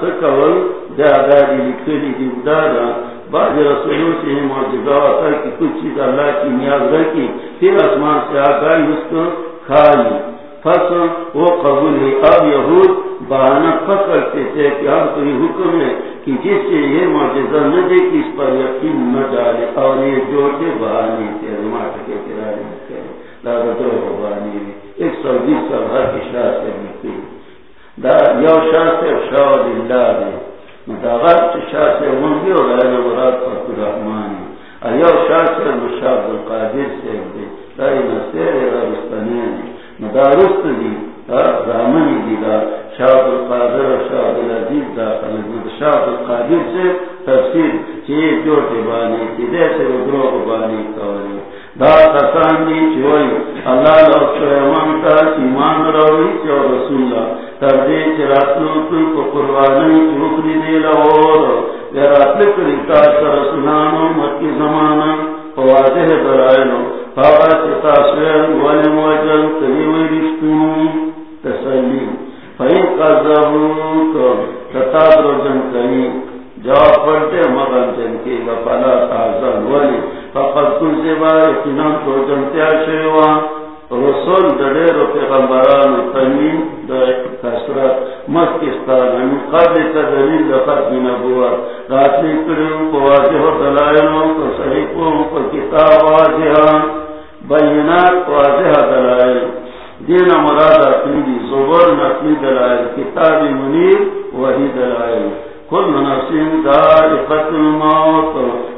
سکول لکھلی دی رسولوں سے ہی ہے کہ کچھ چیز اللہ کی نیاز رکھی، پھر اسمان سے آگائی اس کو کھائی۔ وہ قبول ہے، اب یہود تھے کہ تو یہ حکم ہے کہ جس سے یہ معجزہ نہ دے کہ اس پر یقین نہ ڈالے، اور یہ جو کے بہانے تھے ماٹ کے دادا دو بہانے ایک سو بیس سال ہر کی شاہ سے نکلی یو شاہ سے شاہ دلہ دے مداغت شاہ سے منگی اور غیر مراد پر رحمان اور یو شاہ سے مشاہد القادر سے دے دائی نصیر رابستانی مدارست دی. دا رامنی دی، دا شاہد القادر شاہد العزیز، دا خلقی خلق شاہد القادر سے تفسیر چیئے جو بانی کی دے سے ادرو بانی کولی دا قسان دی چوئی اللہ لو سلیمان تا ایمان روی چو رسول اللہ تردی چراتلو کوئی کو قربانی چوکری دی لور یراتل کریتا سر سنانو مکی زمانا واضح درائنو تسلی فہم کا ضرور جواب پڑھتے مگر جن کی پلا تازہ ولی، فقط کل سے بار کنام کو جنتیا رسول دڑیر و پیغمبران تنین دا کسرت مستستان قد تدلیل لقد نبوت. راتلی کریم کو واضح و دلائلوں کو صحیحوں کو کتاب واضح، بینات واضح دلائل دین مراد اپنی دی زبر نقلی دلائل کتاب منیر وحی دلائل کل مناسم دار قتل موت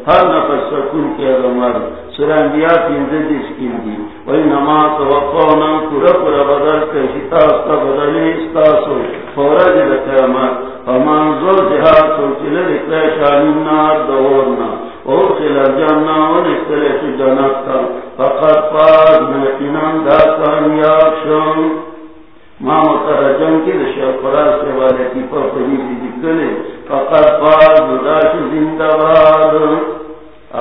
ہر نفس سکون کے رمر سرانبیا پینزے دیس کن دی وی نماز وقونا پورا پورا بدل کے شتاستا بدلی استاسو. فورج دقیامت فمان زو جہاد سوچل رکلے شانی نار دورنا. اور خلا جانا ونکلے سی جنت کا فقط پاک نکنان دا کامیاب شن ما مترجم کی دشا قرار سے والے کی پر پہی سی دکھلے فقط پاک داش زندہ باد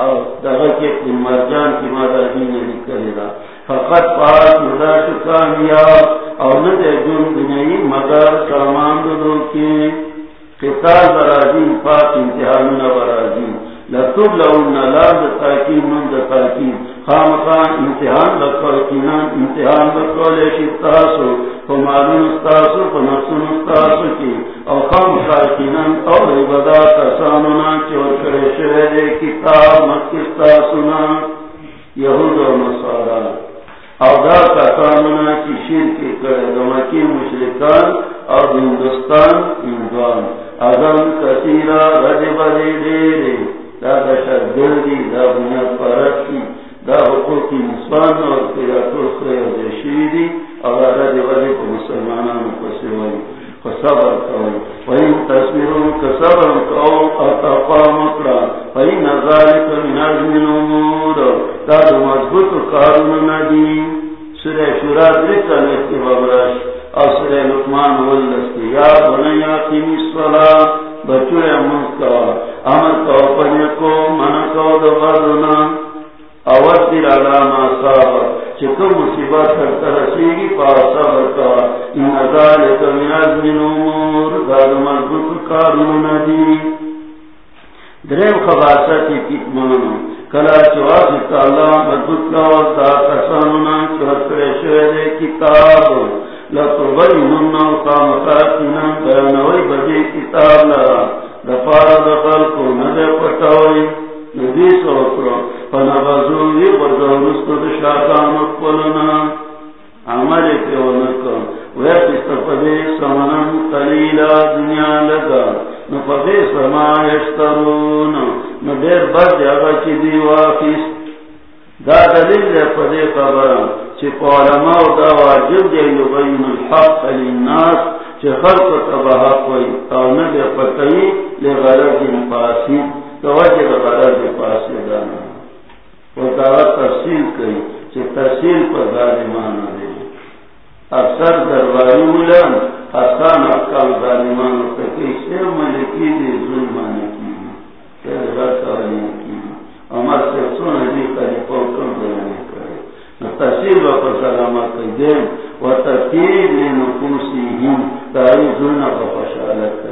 اور دغا کے مرجان کی فقط پاک داش کامیاب. اور مگر سامان دو کی قتال پاک امتحان برازین لطب لون لاد تاکین من تاکین خامقان امتحان لکھو کینان امتحان لکھو لیشی تاسو فمالون استاسو فنفسون استاسو کی او خام خاکینان او عبدا تسانونا چور کرے شہدے کتاب مکستاسونا یہود و نصارا. او دا تسانونا کی شیر کی کرے دمکی مشرکان اور ہندوستان ہندوان. اگر کثیرہ رج بدے دیرے دا دشت دردی دا بنیاد پرستی دا حقوقی نسوان اور تیرا پیدا توسرے اور دیشیدی اور دا دی وزی کو مسلمانان پسیوئی فصبر کوئی فہم تصویرون کصبر کوئی اتقا مکرا فہم نظارک من عزم امور دا دو مضبوط کارون ندی سورہ شورا درکا نیتی بابراش اور سورہ لکمان واللستی یا بنیا قیمی صلاح بچوئے امن کا امن کا پنے کو من کو دبنا اوت دل علامہ صاحب چکم مصیبت ترسی گی پاسا برکا ان ذالک من ازمین امور داد مضبوط کارون دی درم خباسا کی کتمان کلا چواز اللہ مضبوط کاؤ دا کسانونا چوہت کرشوے دے کتاب۔ لتبینن قامتاتنا بیانوی بدی کتاب لرا دفار دخل کو ندے پٹاوی ندی سوکرو فنبازوی بردورستو دشاکان اقبلنا عمل قلیلا دنیا لگا۔ نفدی سما یشترون۔ ندیر چی دا دلیل دے چی دا واجب دے یبین الحق للناس، چی خلق تباہ کوئی۔ او ندی پتئی لغرض پاسید توجہ غرض پاسید دانا وہ دعوت تفصیل کئی چی تفصیل پر ظالمان دے۔ اکثر درباری ملن حسان اکال ظالمان تکی شیر ملکی دے ظلمانی کی۔ تیر رات آلی کی۔ امر سے سن حدی قریب پوکم دینے کرے۔ تفصیل وقت سلامت دیم و تکیر لنفوسی ہم تاری ظلم پر فشالت کئی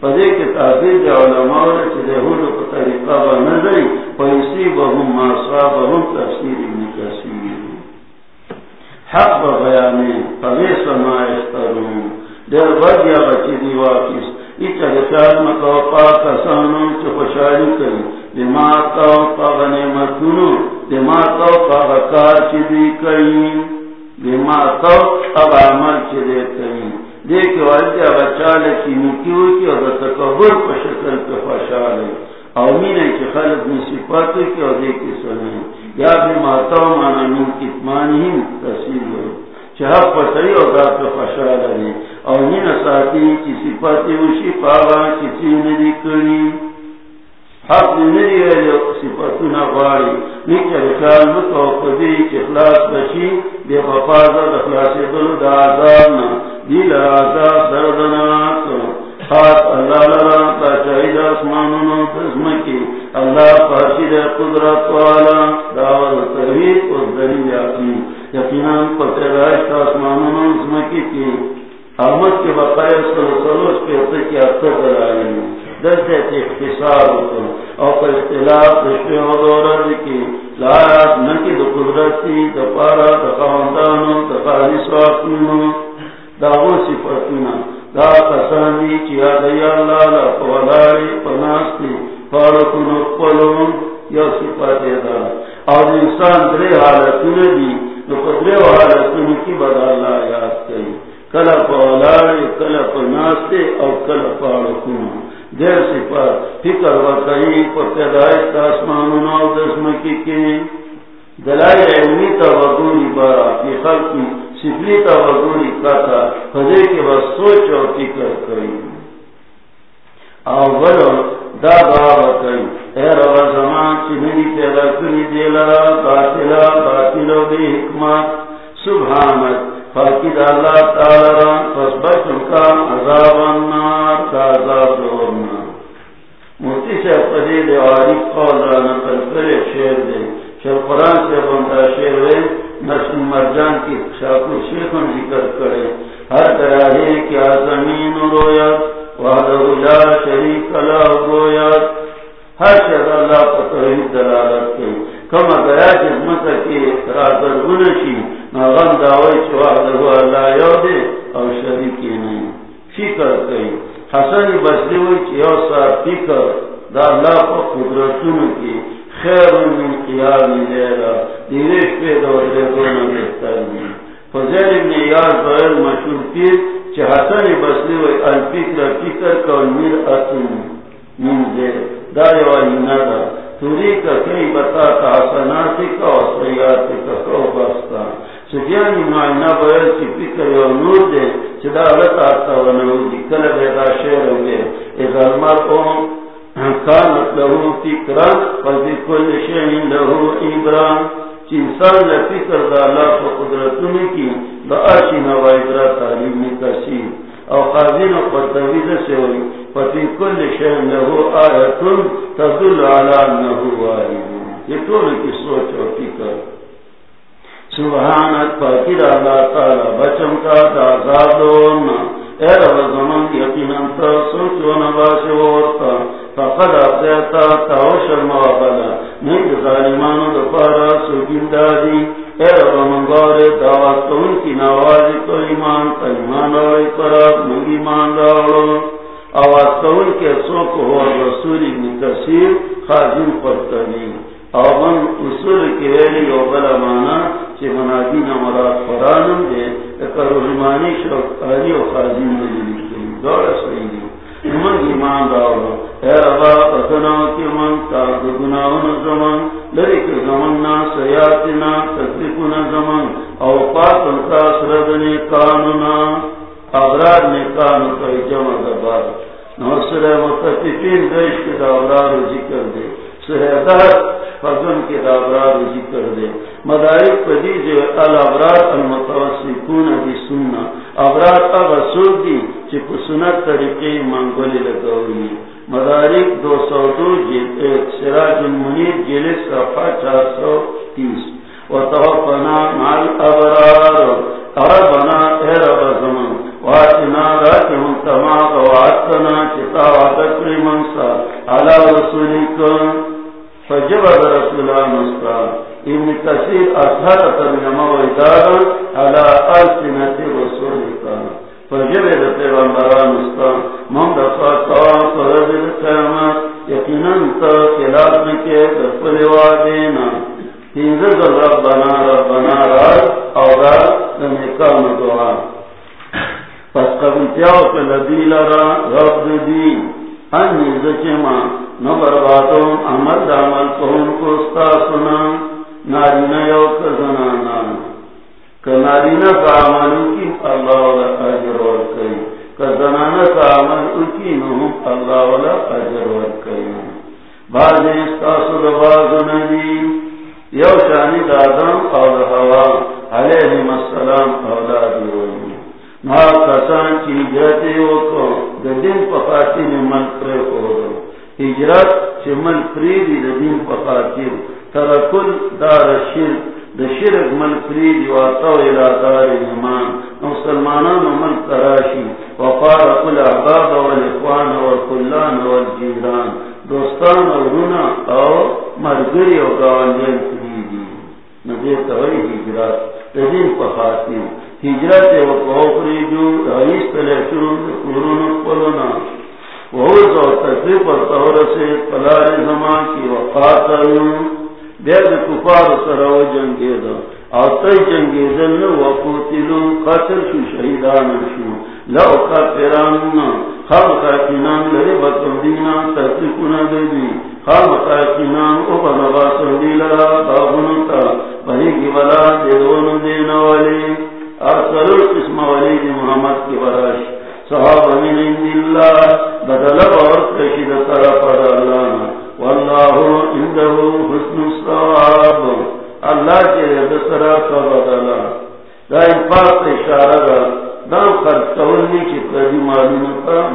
پدے کے تعبیر علماء نے چلے ہو جو طریقہ با نظری پیسی بہم ماسا بہم تفسیر ابن کثیر حق با بیانے پدے سمائشترون دیر بد یا بچی دی واقس ایچا دچار مکو پاک کسانو چو خوشاری کری دماغ پا غنیمتونو دماغ پا غکار چی دی کری دماغ اب عمل چی دی کری دیکھ والدی بچا ہوئی کی اور تکبر شکل خوشحال ہے۔ اور خلق میں صفات ہوئی کی اور یا بھی ماتا مانا ہی تصیل ہو۔ چاہ پتری اور ذات پہ خوشحال ہے۔ اور مین ساتھی کی صفاتی اسی پاوا کسی نے دی حق نری ہے جو صفتنا نیچے مکو قدی بشی بے وفاظت اخلاص دل دا عذابنا دیل عذاب خاص اللہ لرا تزمکی اللہ پاچی قدرت والا دلیل یقینا پترائش تزمکی کی. احمد کے بقائر صلی کے اثر کی اثر دلائی. درجہ کے اختصار اور پر اختلاف رشتے و دورت کی لایات نکی دو قدرتی دپارا داغو صفتنا دا قسانی چیا اللہ پناستی فارکن اقبلون یا صفت دا اور انسان درے حالتون دی قدرے حالتون کی بدا اللہ یاد کئی کل پولائی اور دیر صفت فکر وقعی پر پیدایت آسمان و دسم کی دلائی علمی تا وقوری بارا کی خلقی سفلی تا وزوری کتا خدے کے بس سوچ اور فکر کری۔ اول دا بابا کئی اے روا زمان چی میری پیدا کنی دیلا باطلا باطلو بی حکمت۔ سبحانت فاکی دا اللہ تعالی را، پس بچن کا عذاب النار، کا عذاب دورنا موتی سے پدی دیواری قول را نقل کرے شیر دے شیر قرآن سے بندہ شیر وے نسل مرجان کی شاکو شیخن ذکر کرے. ہر طرح ہے کیا زمین رویت وحدہ لا شریک لا رویت ہر شہر اللہ کو توحید دلالت کی کما گیا جسمت کی رازر گنشی نغم دعوی چو اللہ یو دے اور شریکی نہیں فکر کئی حسن بسلی ہوئی چی یو سار فکر دا اللہ کو قدرتون کی خیر من قیام لیلہ دیرش پہ دور دے بہتر دی فضیل ابن یار دوئل مشہور پیر چھ حسن بسلی وی الفکر فکر کا میر اتن من دے دار والی ندا توری کا کئی بتا تا حسناتی کا و سیاتی کا بستا سفیانی معینہ بیل چی فکر یو نور دے علت آتا و نوزی، کل بیدا شیر ہوگے کانت لہو فکران کل شہین لہو عبران. چی انسان فکر دا اللہ و قدرتونی کی دا تعلیم او و سے ہوئی کل شہین لہو تدل علا یہ کی سوچ و فکر. سبحانت فاکر اللہ تعالی بچم کا دازادون اے رب زمان یقیناً تا سوچ و نباش ورطا. فقد افضیتا تاوش المعبلا نید ظالمانو دفارا سوکین دادی. اے رب منگار دعوات ان کی نوازی تو ایمان، تا ایمان روی قراب منگی مان داولو آواز کون کے سوک ہوا رسول ابن کثیر خاجن پر تنیم. اومن اصول کی ویلی یو بلا مانا چی منادی نمراد قرآنم دے، اکر رحمانی شرک آلی و خازین دلی لکھیں دورا صحیح دی من ایمان داولا اے ربا اتناو کی من تاک گناون زمان لرک زماننا سیاتنا تکلیفون زمان او پاتن کاس ردنی کانونا ابرار نکانو کئی جمع دبار۔ نوصر متفقین دیش کے داورار ذکر دے۔ سہدار فضل کے ذکر دے۔ مدارک پدی جو الابرار سننا ابرار اب اصول دی طریقے منگولی لگولی مدارک دو سو دو جیل ایک، سراج المنیر صفحہ چار سو تیس۔ وتوفنا مع الابرار، اربنا اے رب زمان۔ واتنا راتهم تما وعدتنا فجب رسول مستا ابن کثیر اثر ترجمہ و ادارہ على السنت رسولک فجب پیغمبران مستا من دفع توان فرد قیامت یقینا تا خلاف دفل وعدینا. تینزد ربنا ربنا راد او راد نمکان دعا. پس قبلتیاو پہ لدی لرا رب دین. انی نو بربادو عمل کون کو سنا نارینا یو کزنانا کنارینا کا عملو کی اللہ والا اجر ورکی کزنانا کا عمل نو اللہ والا اجر نبی یو شانی دادم اور ہوا علیہ السلام اولادی ہوئی نا کسان کی جاتے ہو تو دن پخاتی میں من پر ہو ہجرت چمن فریدی دین پخاطر ترکل دار شرک. د شرک من فریدی واتو الى دار ایمان. مسلمانان من تراشی. وقال کل احباب والاخوان والکلان والجیران دوستان او رونا او مرگری او گواندین فریدی نبی توی ہجرت دین پخاطر ہجرت او کو فریدو رئیس تلے شروع قرون قلونا تکلیف اور طور سے پلار زمان کی وفات بید کفار سرو جنگی دا اور تی جنگی دن وقوتلو قتل شو شہیدان شو. لو کافران خام خاکنان لری بطن دینا تکلیفنا دیدی. خام خاکنان او بنباسن بہی دیدون دینا والی قسم والی دی محمد کی براش. صحابہ من عند اللہ بدل اور کشید طرف اللہ واللہ حسن الصواب اللہ کے بدلا. دا انفاق اشارہ دا دا تولی قدی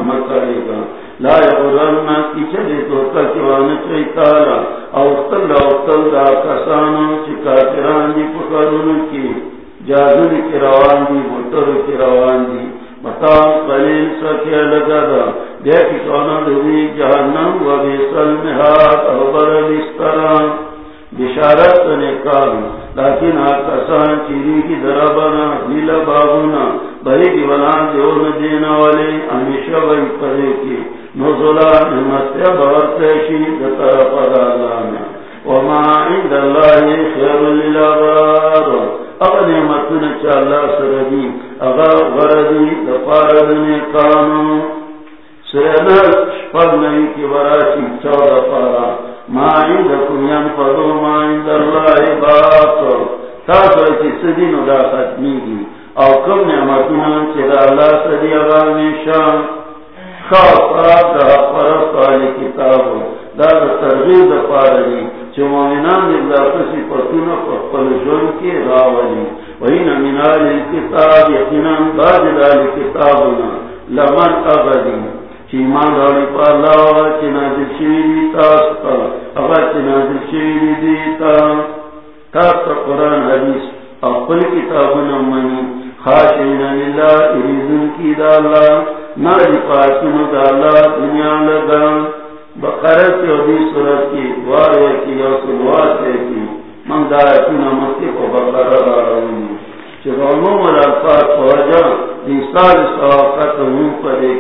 مکرے گا لا کی چلی تو اوستل اوستل دا کسانو دی پکرون کی جازن کی روان دی بطر کی روان دی متاع قلیل سکیا لگا دا۔ دوی جہنم و بیسل محاد احبر بشارت لیکن آکسان چیری کی درابنا بری دیون دینا والے ہمیشہ بھائی پڑے کی۔ نوزولا بورتشی دتر پر آلانا وما عند اللہ خیر اگر اللہ اگر غردی دفاردن کانو کی براشی پارا تاسو سدی نو دا ختمی او کم نعمتنا چرا اللہ سدی اغامی شام خواب دا فرق آلی دا دا ترغیب دا چو مومنان دا کسی پتونا پخپل جون کی راولی وین من آلی کتاب یقینا باج دا آلی لمن اغدی چی ایمان داری پا اللہ آغا چی نازل شویدی تاستا آغا چی نازل شویدی دیتا. تاستا قرآن، حدیث اقل کتابنا منی. خاشین اللہ اریدن کی دا اللہ ناری پاسن دا اللہ دنیا لگا. بقرت و دی صورت کی وارے کی و سلوات کی. من دایتنا مصیف و بقر رارونی چرا عموم الالفاظ فوجا سواقت ہوں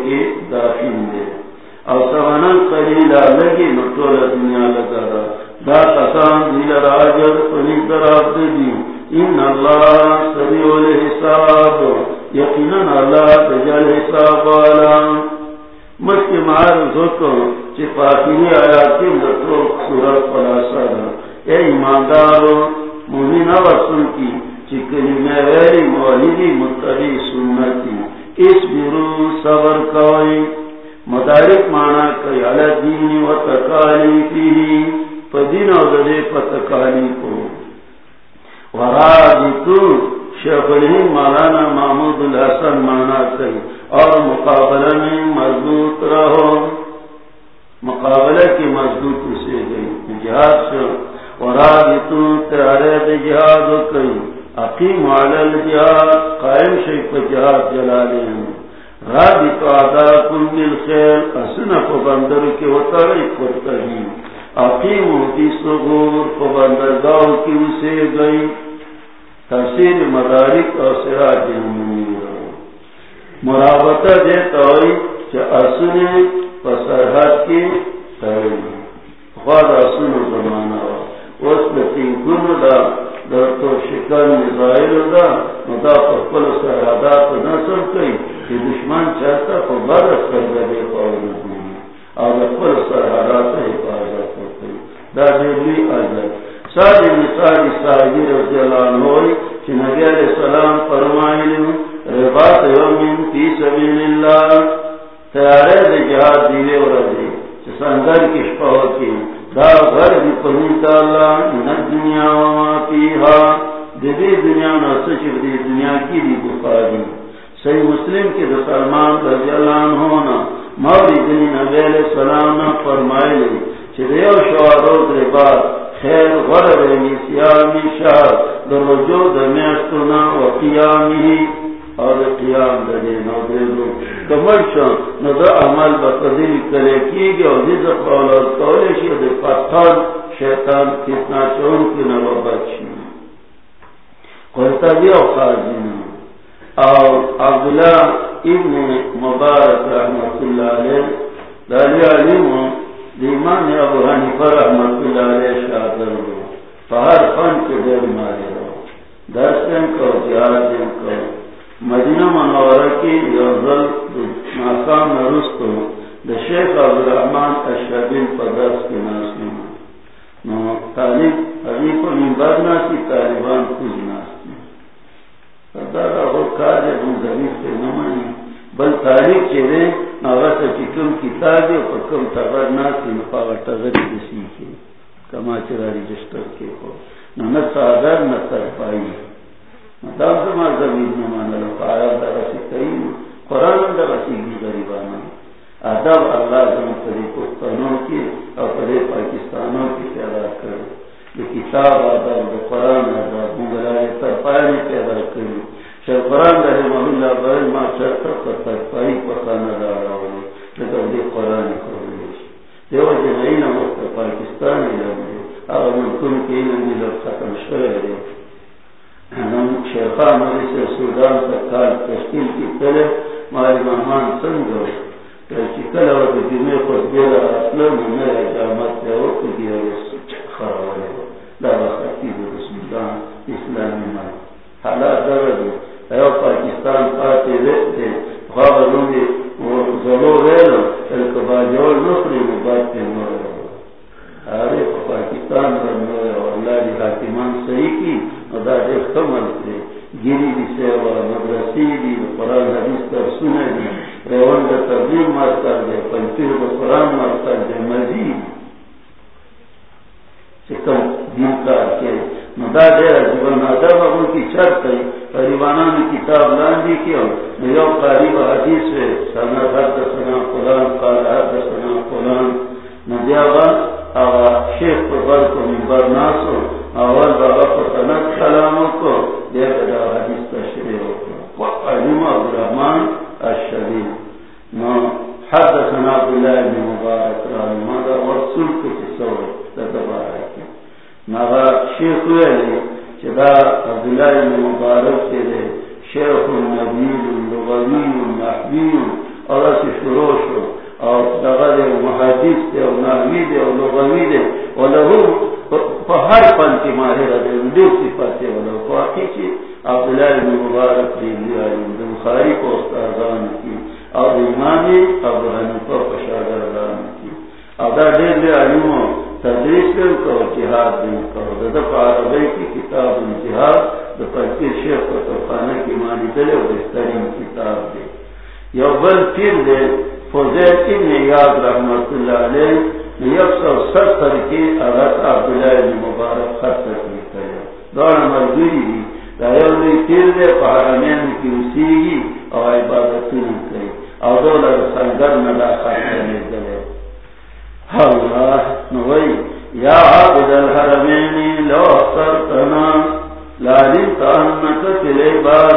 کے داخل دے۔ لگی نطول دنیا لگا دا۔ دیل راجر پنی دی۔ ان اللہ یقینا اللہ تجل حساب والا۔ مجھے چی آیاتی سورت خلاصہ دا۔ اے ایماندارو مومن وصل کی۔ چی کلمہ غیری مولیدی سنتی اس بیرو صبر کوئی مدارک مانا کئی علی و تکالی فیہی پدین او دے پتکالی کو۔ ورادتو شیخلی مولانا محمود الحسن مانا کئی۔ اور مقابلہ میں مضبوط رہو۔ مقابلہ کی مضبوط سے گئی۔ جہاد سے۔ ورادتو تیارے جہاد کئی۔ عقیم علی الجہاد، قائم شیخ جہاد جلالے رادتو آدھا کل دل خیر اسنف بندر کے وطاڑی کرتہی عقیم ہوتی سغور کو بندرگاہ کی اسے گئی. تفسیر مدارک اور سراج مرابط دیتا ہوئی کہ اصنے سرحد کی خواہ اصن زمانہ. ہوا اس میں تین گن تو شکر نظائر دا مدا کئی کہ دشمن چاہتا کو برس کر دے پاؤں اور پل حفاظت ہوتی ساری رضی اللہ عنہ نبی علیہ السلام فی سبیل اللہ تیارے جہاد سنگر کی شپاہ کی دا غر دی اللہ من الدنیا وما فیہا. دنیا ناسچ دی دنیا کی دی بخاری. صحیح مسلم کی دو سلمان رضی اللہ عنہ ہونا موری دنی نبی علیہ السلام فرمائلو چی دیو خیر غرر نیسیامی شهر در در میشتونا و قیامی اور قیام دے نو دے دو. نو دا عمل کی اور دیز قولت کولے شی دے پتھر شیطان کتنا چون کی نو بچی. اور عبداللہ ابن مبارک رحمت اللہ علیہ علیم، دیمان ابو حنیفہ رحمت اللہ علیہ فہر فن کے دیر مارے۔ درسن کو جہازن کو مدینہ منورہ کی یوزل ناکام نرست دا شیخ عبدالرحمن اشربین پر درس کے ناسی نو طالب کو ناسی طالبان کچھ ناسی فدر کار ابن سے نمانی بل تاریخ ناغت کم تغر ناسی نفاغ کما چرا رجسٹر کے ہو۔ نہ سادر نہ مطاب زمان زمین نمانا لفایا دا رسی کئی قرآن دا رسی گی ادب اللہ زمان پری پختانوں کی اور پری پاکستانوں کی پیدا کر یہ کتاب ادب قرآن ادب مغلائے ترپائی پیدا کری شرقران رہے محلہ بہن ما شرط پتر پائی پتانا دارا ہوئی لیکن دی قرآن کرولیش دیو جنائینا وقت پاکستانی لگے اگر ملکن کی علمی لگ ختم شکر شیخان علی سے سودان سرکار تشکیل کی طرح ہمارے مہمان سنگو چکل اور جمعے اسلام ہے۔ خراب ہے اسلامی حالات درد ایو پاکستان پاتے رہتے خواب لونگی زلو ویلو تلک باجول نخری مباد پہ نور آرے پاکستان پر نور اللہ دی کاتمان صحیح کی دا دے خمل دے گیری دی سیوا مدرسی دی قرآن حدیث تر سنے دی ریوان دا تبلیم مرکر دے پنچیر دا قرآن مرکر دے مزید چکم دین کار کے مدا دے جبن ادب ابو کی شرط ہے پریوانا نے کتاب لاندی کیوں نیو قریب حدیث ہے سنا حد سنا قرآن قال حد سنا قرآن نجابا آغا شیخ پر کو منبر ناسو اول بابا پر تنک سلامو کو دے دا حدیث تشریح کو وقالیم عبد الرحمن الشدید نو حدثنا عبد الله بن مبارك رحمه الله ورسول كتسوه تتبارك نغا شیخ ویلی چدا عبداللہ بن مبارک کے دے شیخ النبیل اللغوی النحوی اور اسی شروع شو اور دغا دے محادیث دے اور نحوی دے اور لغوی دے اور لہو پہر پنتی ماہر دے دو صفت دے ولو فاقی چی عبداللہ بن مبارک دے لیا دے بخاری کو استاذان کی اور امامی ابو حنیفہ پشاگردان کی اور دا دے لیا علموں تدریس کرو کرو جہاد نہیں کرو دا دفع عربی کی کتاب جہاد دا پرکی شیخ و تفانہ کی و بہترین کتاب دے. یو بل پیر دے فوزیت ابن یاد رحمت اللہ علیہ یک سو ستر کی اغت عبداللہ ابن مبارک خط تکلیف کرے دورا مرگوری دی، دا یو دی پیر دے پہرامین کی اسیگی او عبادتی نہیں کرے او دولا سنگر ندا خط کرنے دلے اللہ نوئی، یا عبد الحرمین لو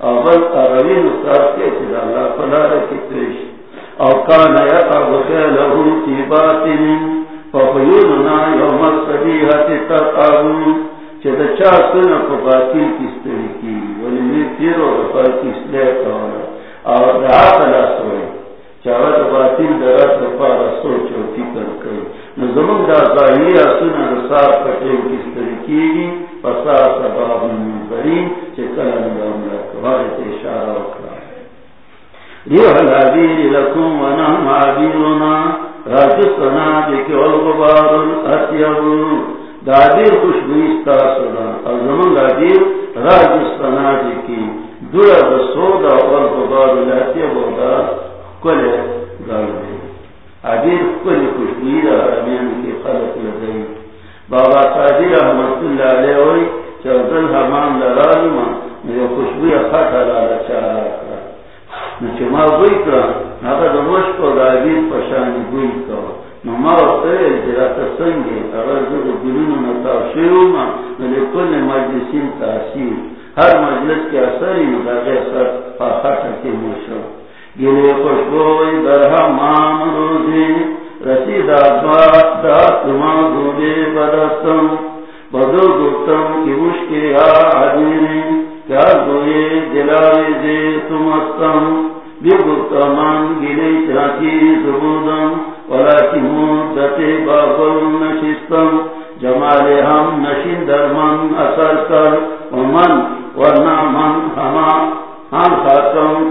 اول اغوین ساتھ کے چھ اللہ فلا رکی تش او کان یقب خیلہو تی باطن فقیوننا یوم الصدیحت تقابو چھ دا چاہ سنہ کو باطل کس طریقی ولی میں تیرو رفا کس لے کوانا اور دا آقلا سوئی چاوت باطل درات دفار سوچ و فکر کئی نظمون دا ظاہری سنہ رسار کٹے کس طریقی گی پسا سباب منظرین چکل اندام لکوارت اشارہ وکرا ریح العبیر لکم و نحم راجستنا بکی والغبار الاتیب دا عبیر خوشبویستا سنا الزمون دا عبیر راجستنا بکی دور دا والغبار الاتیب دا کل گاڑ دے کل خوشبوئی کی خلق بابا قادر احمد اللہ علیہ ہوئی چوزن لرالما میرے خوشبوئی خط چاہا ما کرا پشانی کرا. نو ما وقتر سنگی، اگر زد گلون کل مجلسین تاثیر. ہر مجلس کے اثری مداغی اثر پاخاٹا کے مشروع گلے خوشبوئی درہمان روزی رسید آباد دات ما گوبے بدستم بدو گفتم کی مشکل آدینی کیا گوئے دے تمستم بی گفتمان گلے چاکی زبودم ولیکی مدت بابل نشستم جمال ہم نشین اثر کر ومن ورنہ من ہما ہم خاتم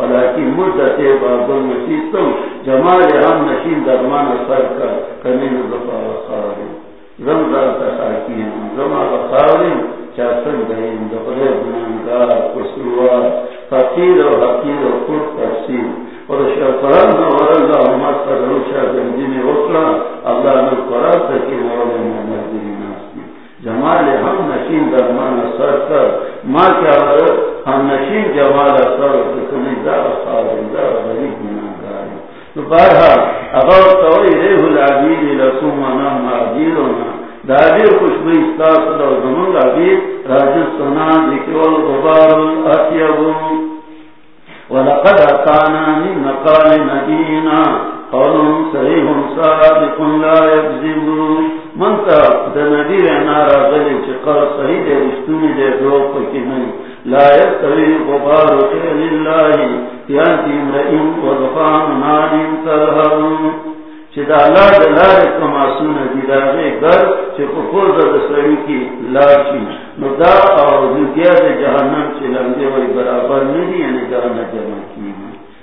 ولیکن مدت بابل مچیستم جمال ہم نشین درمان اثر کا کنین زفا وقار زم زر تساکی ہیں زما وقار چاہتن دہین بنانگار قصروار. فقیر و حقیر و خود تفسیر. اور شرطران ورن اللہ حمد پر روشا گنجین وقلا اللہ نے قرآن تکی مولا محمد جمال ہم نشین درمان اثر کر ما کیا ورد ہم نشین جمال اثر کتنی دار خارن دار غریب بنانگاری تو بارہا اگر توئی ریح العبید لکم ونام عبیرنا دادی خوشبو استاس دو زمان عبید راجستان ذکر الغبار الاتیبون ولقد أتانا من مقال نبينا قول صحيح صادق لا يكذب من تا ده نبي رعنا راغلي چقر صحيح ده رشتوني ده دروب فكي لا يستوي غبار خير الله يانتي امرئين وضفان نار تلهرون چه دا اللہ دلار کماسون دیداغے گر خفوز دا کی لاشی نو دا او دیگر جہنم چه لنگے وی برابر ندی یعنی دا نجمع کی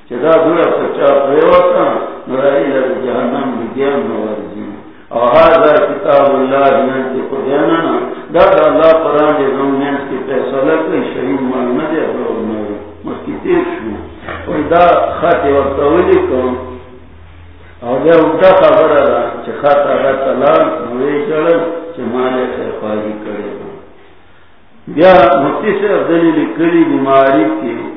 چه دا دورا سچا پریوتا نو رئی لگ جہنم دیگر نورزی او هذا کتاب اللہ ننتی قدیننا دا دا اللہ قرآن دے زمین کی پیسولہ کئی شہید محمد ابرو نوی مسکی تیر شو وی دا خاتی وقتولی کن اور بیا اٹھا خبر رہا چھ خاتا رہا تلال، نوے چڑھل چھ مالے سے کرے۔ گا بیا مکتی سے افضلی لکلی بیماری کی۔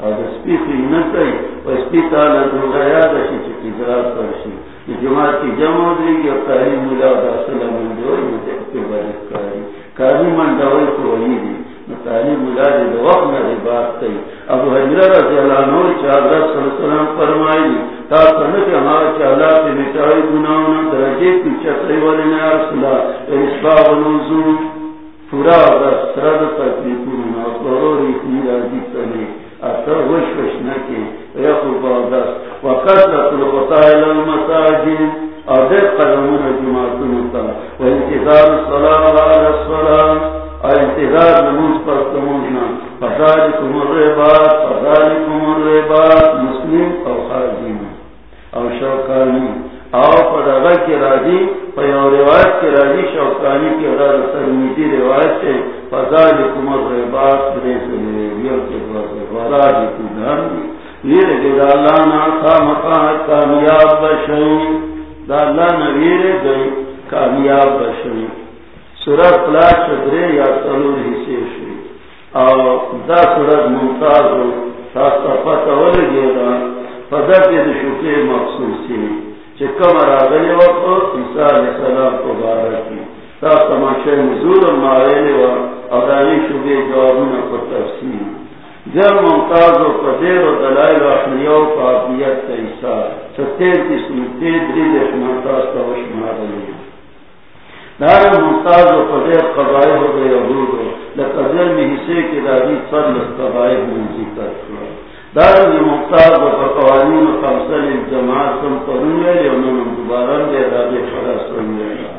دا سپی خیمتی و سپی تالا دو غیا دا شی چی کزرار کرشی جماعت کی جمع دی گئے تعلیم ملا دا سلام اندوئی مدکتی بارک کاری کاری من دوائی کوئی دی۔ تعلیم ملا دی دا وقت نا بات تی ابو حجرہ رضی اللہ عنہ چاہ صلی اللہ علیہ وسلم فرمائی تا سنت ہمارا چالا پہ مٹائی گناہونا درجے کی چکری والی نے ارسلا اسباب نوزو پورا اگر سرد تکلیفونا ضروری اتنی راضی چلے اتر وش وش نکی ریخو بادست وکسرت الخطائل المساجد. اور دیر قدمون جماعتون تا و انتظار الصلاة على الصلاة. انتظار نموز پر مسلم او خارجین. او شوکانی او پدغا کی راجی پیو روایت کی راجی شوکانی کی سرمیدی روایت سے فضالکم الربات کے اللہ کامیاب بشنی دا اللہ نویر گئی کامیاب بشنی سورت پلاس چدرے یا سلور حصے شوی او دا سورت ممتاز ہو ساستا پتا ولگے گا فدر کے شکے مخصوصی چکم راغلی وقت عیسیٰ علیہ السلام کو کی۔ تا تماشا مزور و جوابنا کو جب ممتاز و قدیر و دلائل و قابلیت عیسیٰ ستیر کی وشمار دار ممتاز و قدیر ہو گئے عبود لقدر میں حصے کے دادی سر لقضائے ہوں ذکر کرو دار میں ممتاز و قوانین و خمسل جماعت سن کروں گے یا انہوں نے دوبارہ دے دادے خدا سن لے گا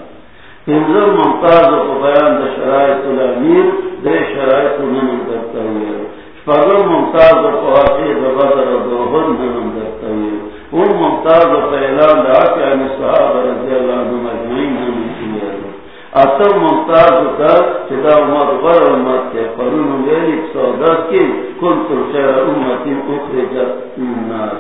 ممتاز و بیان دا شرائط الامیر دے شرائط انہوں کرتا ہوئے فضل ممتاز و قواسی دا بدر و دوہر انہوں کرتا ہوئے ان ممتاز و اعلان دا کہ ان صحابہ رضی اللہ عنہ مجمعین اتم ممتاز در چدا امت بر امت کے پرون مجھے ایک سو در کی کن سرشہ امتی اکھرے جت امنار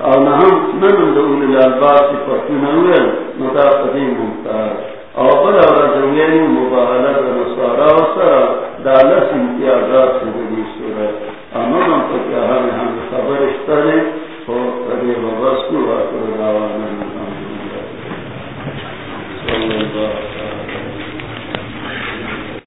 اور نہم نمی دول الالباس کی پتن اویل مدا قدیم ممتاز. اور بلا رجلین مباہلت نصارا و سر دالت امتیازات سے دلی سورا امام تکیہ ہمیں ہم خبر اشترے اور قدیم و بسکو و اکر دعوانا محمد اللہ صلی اللہ علیہ وسلم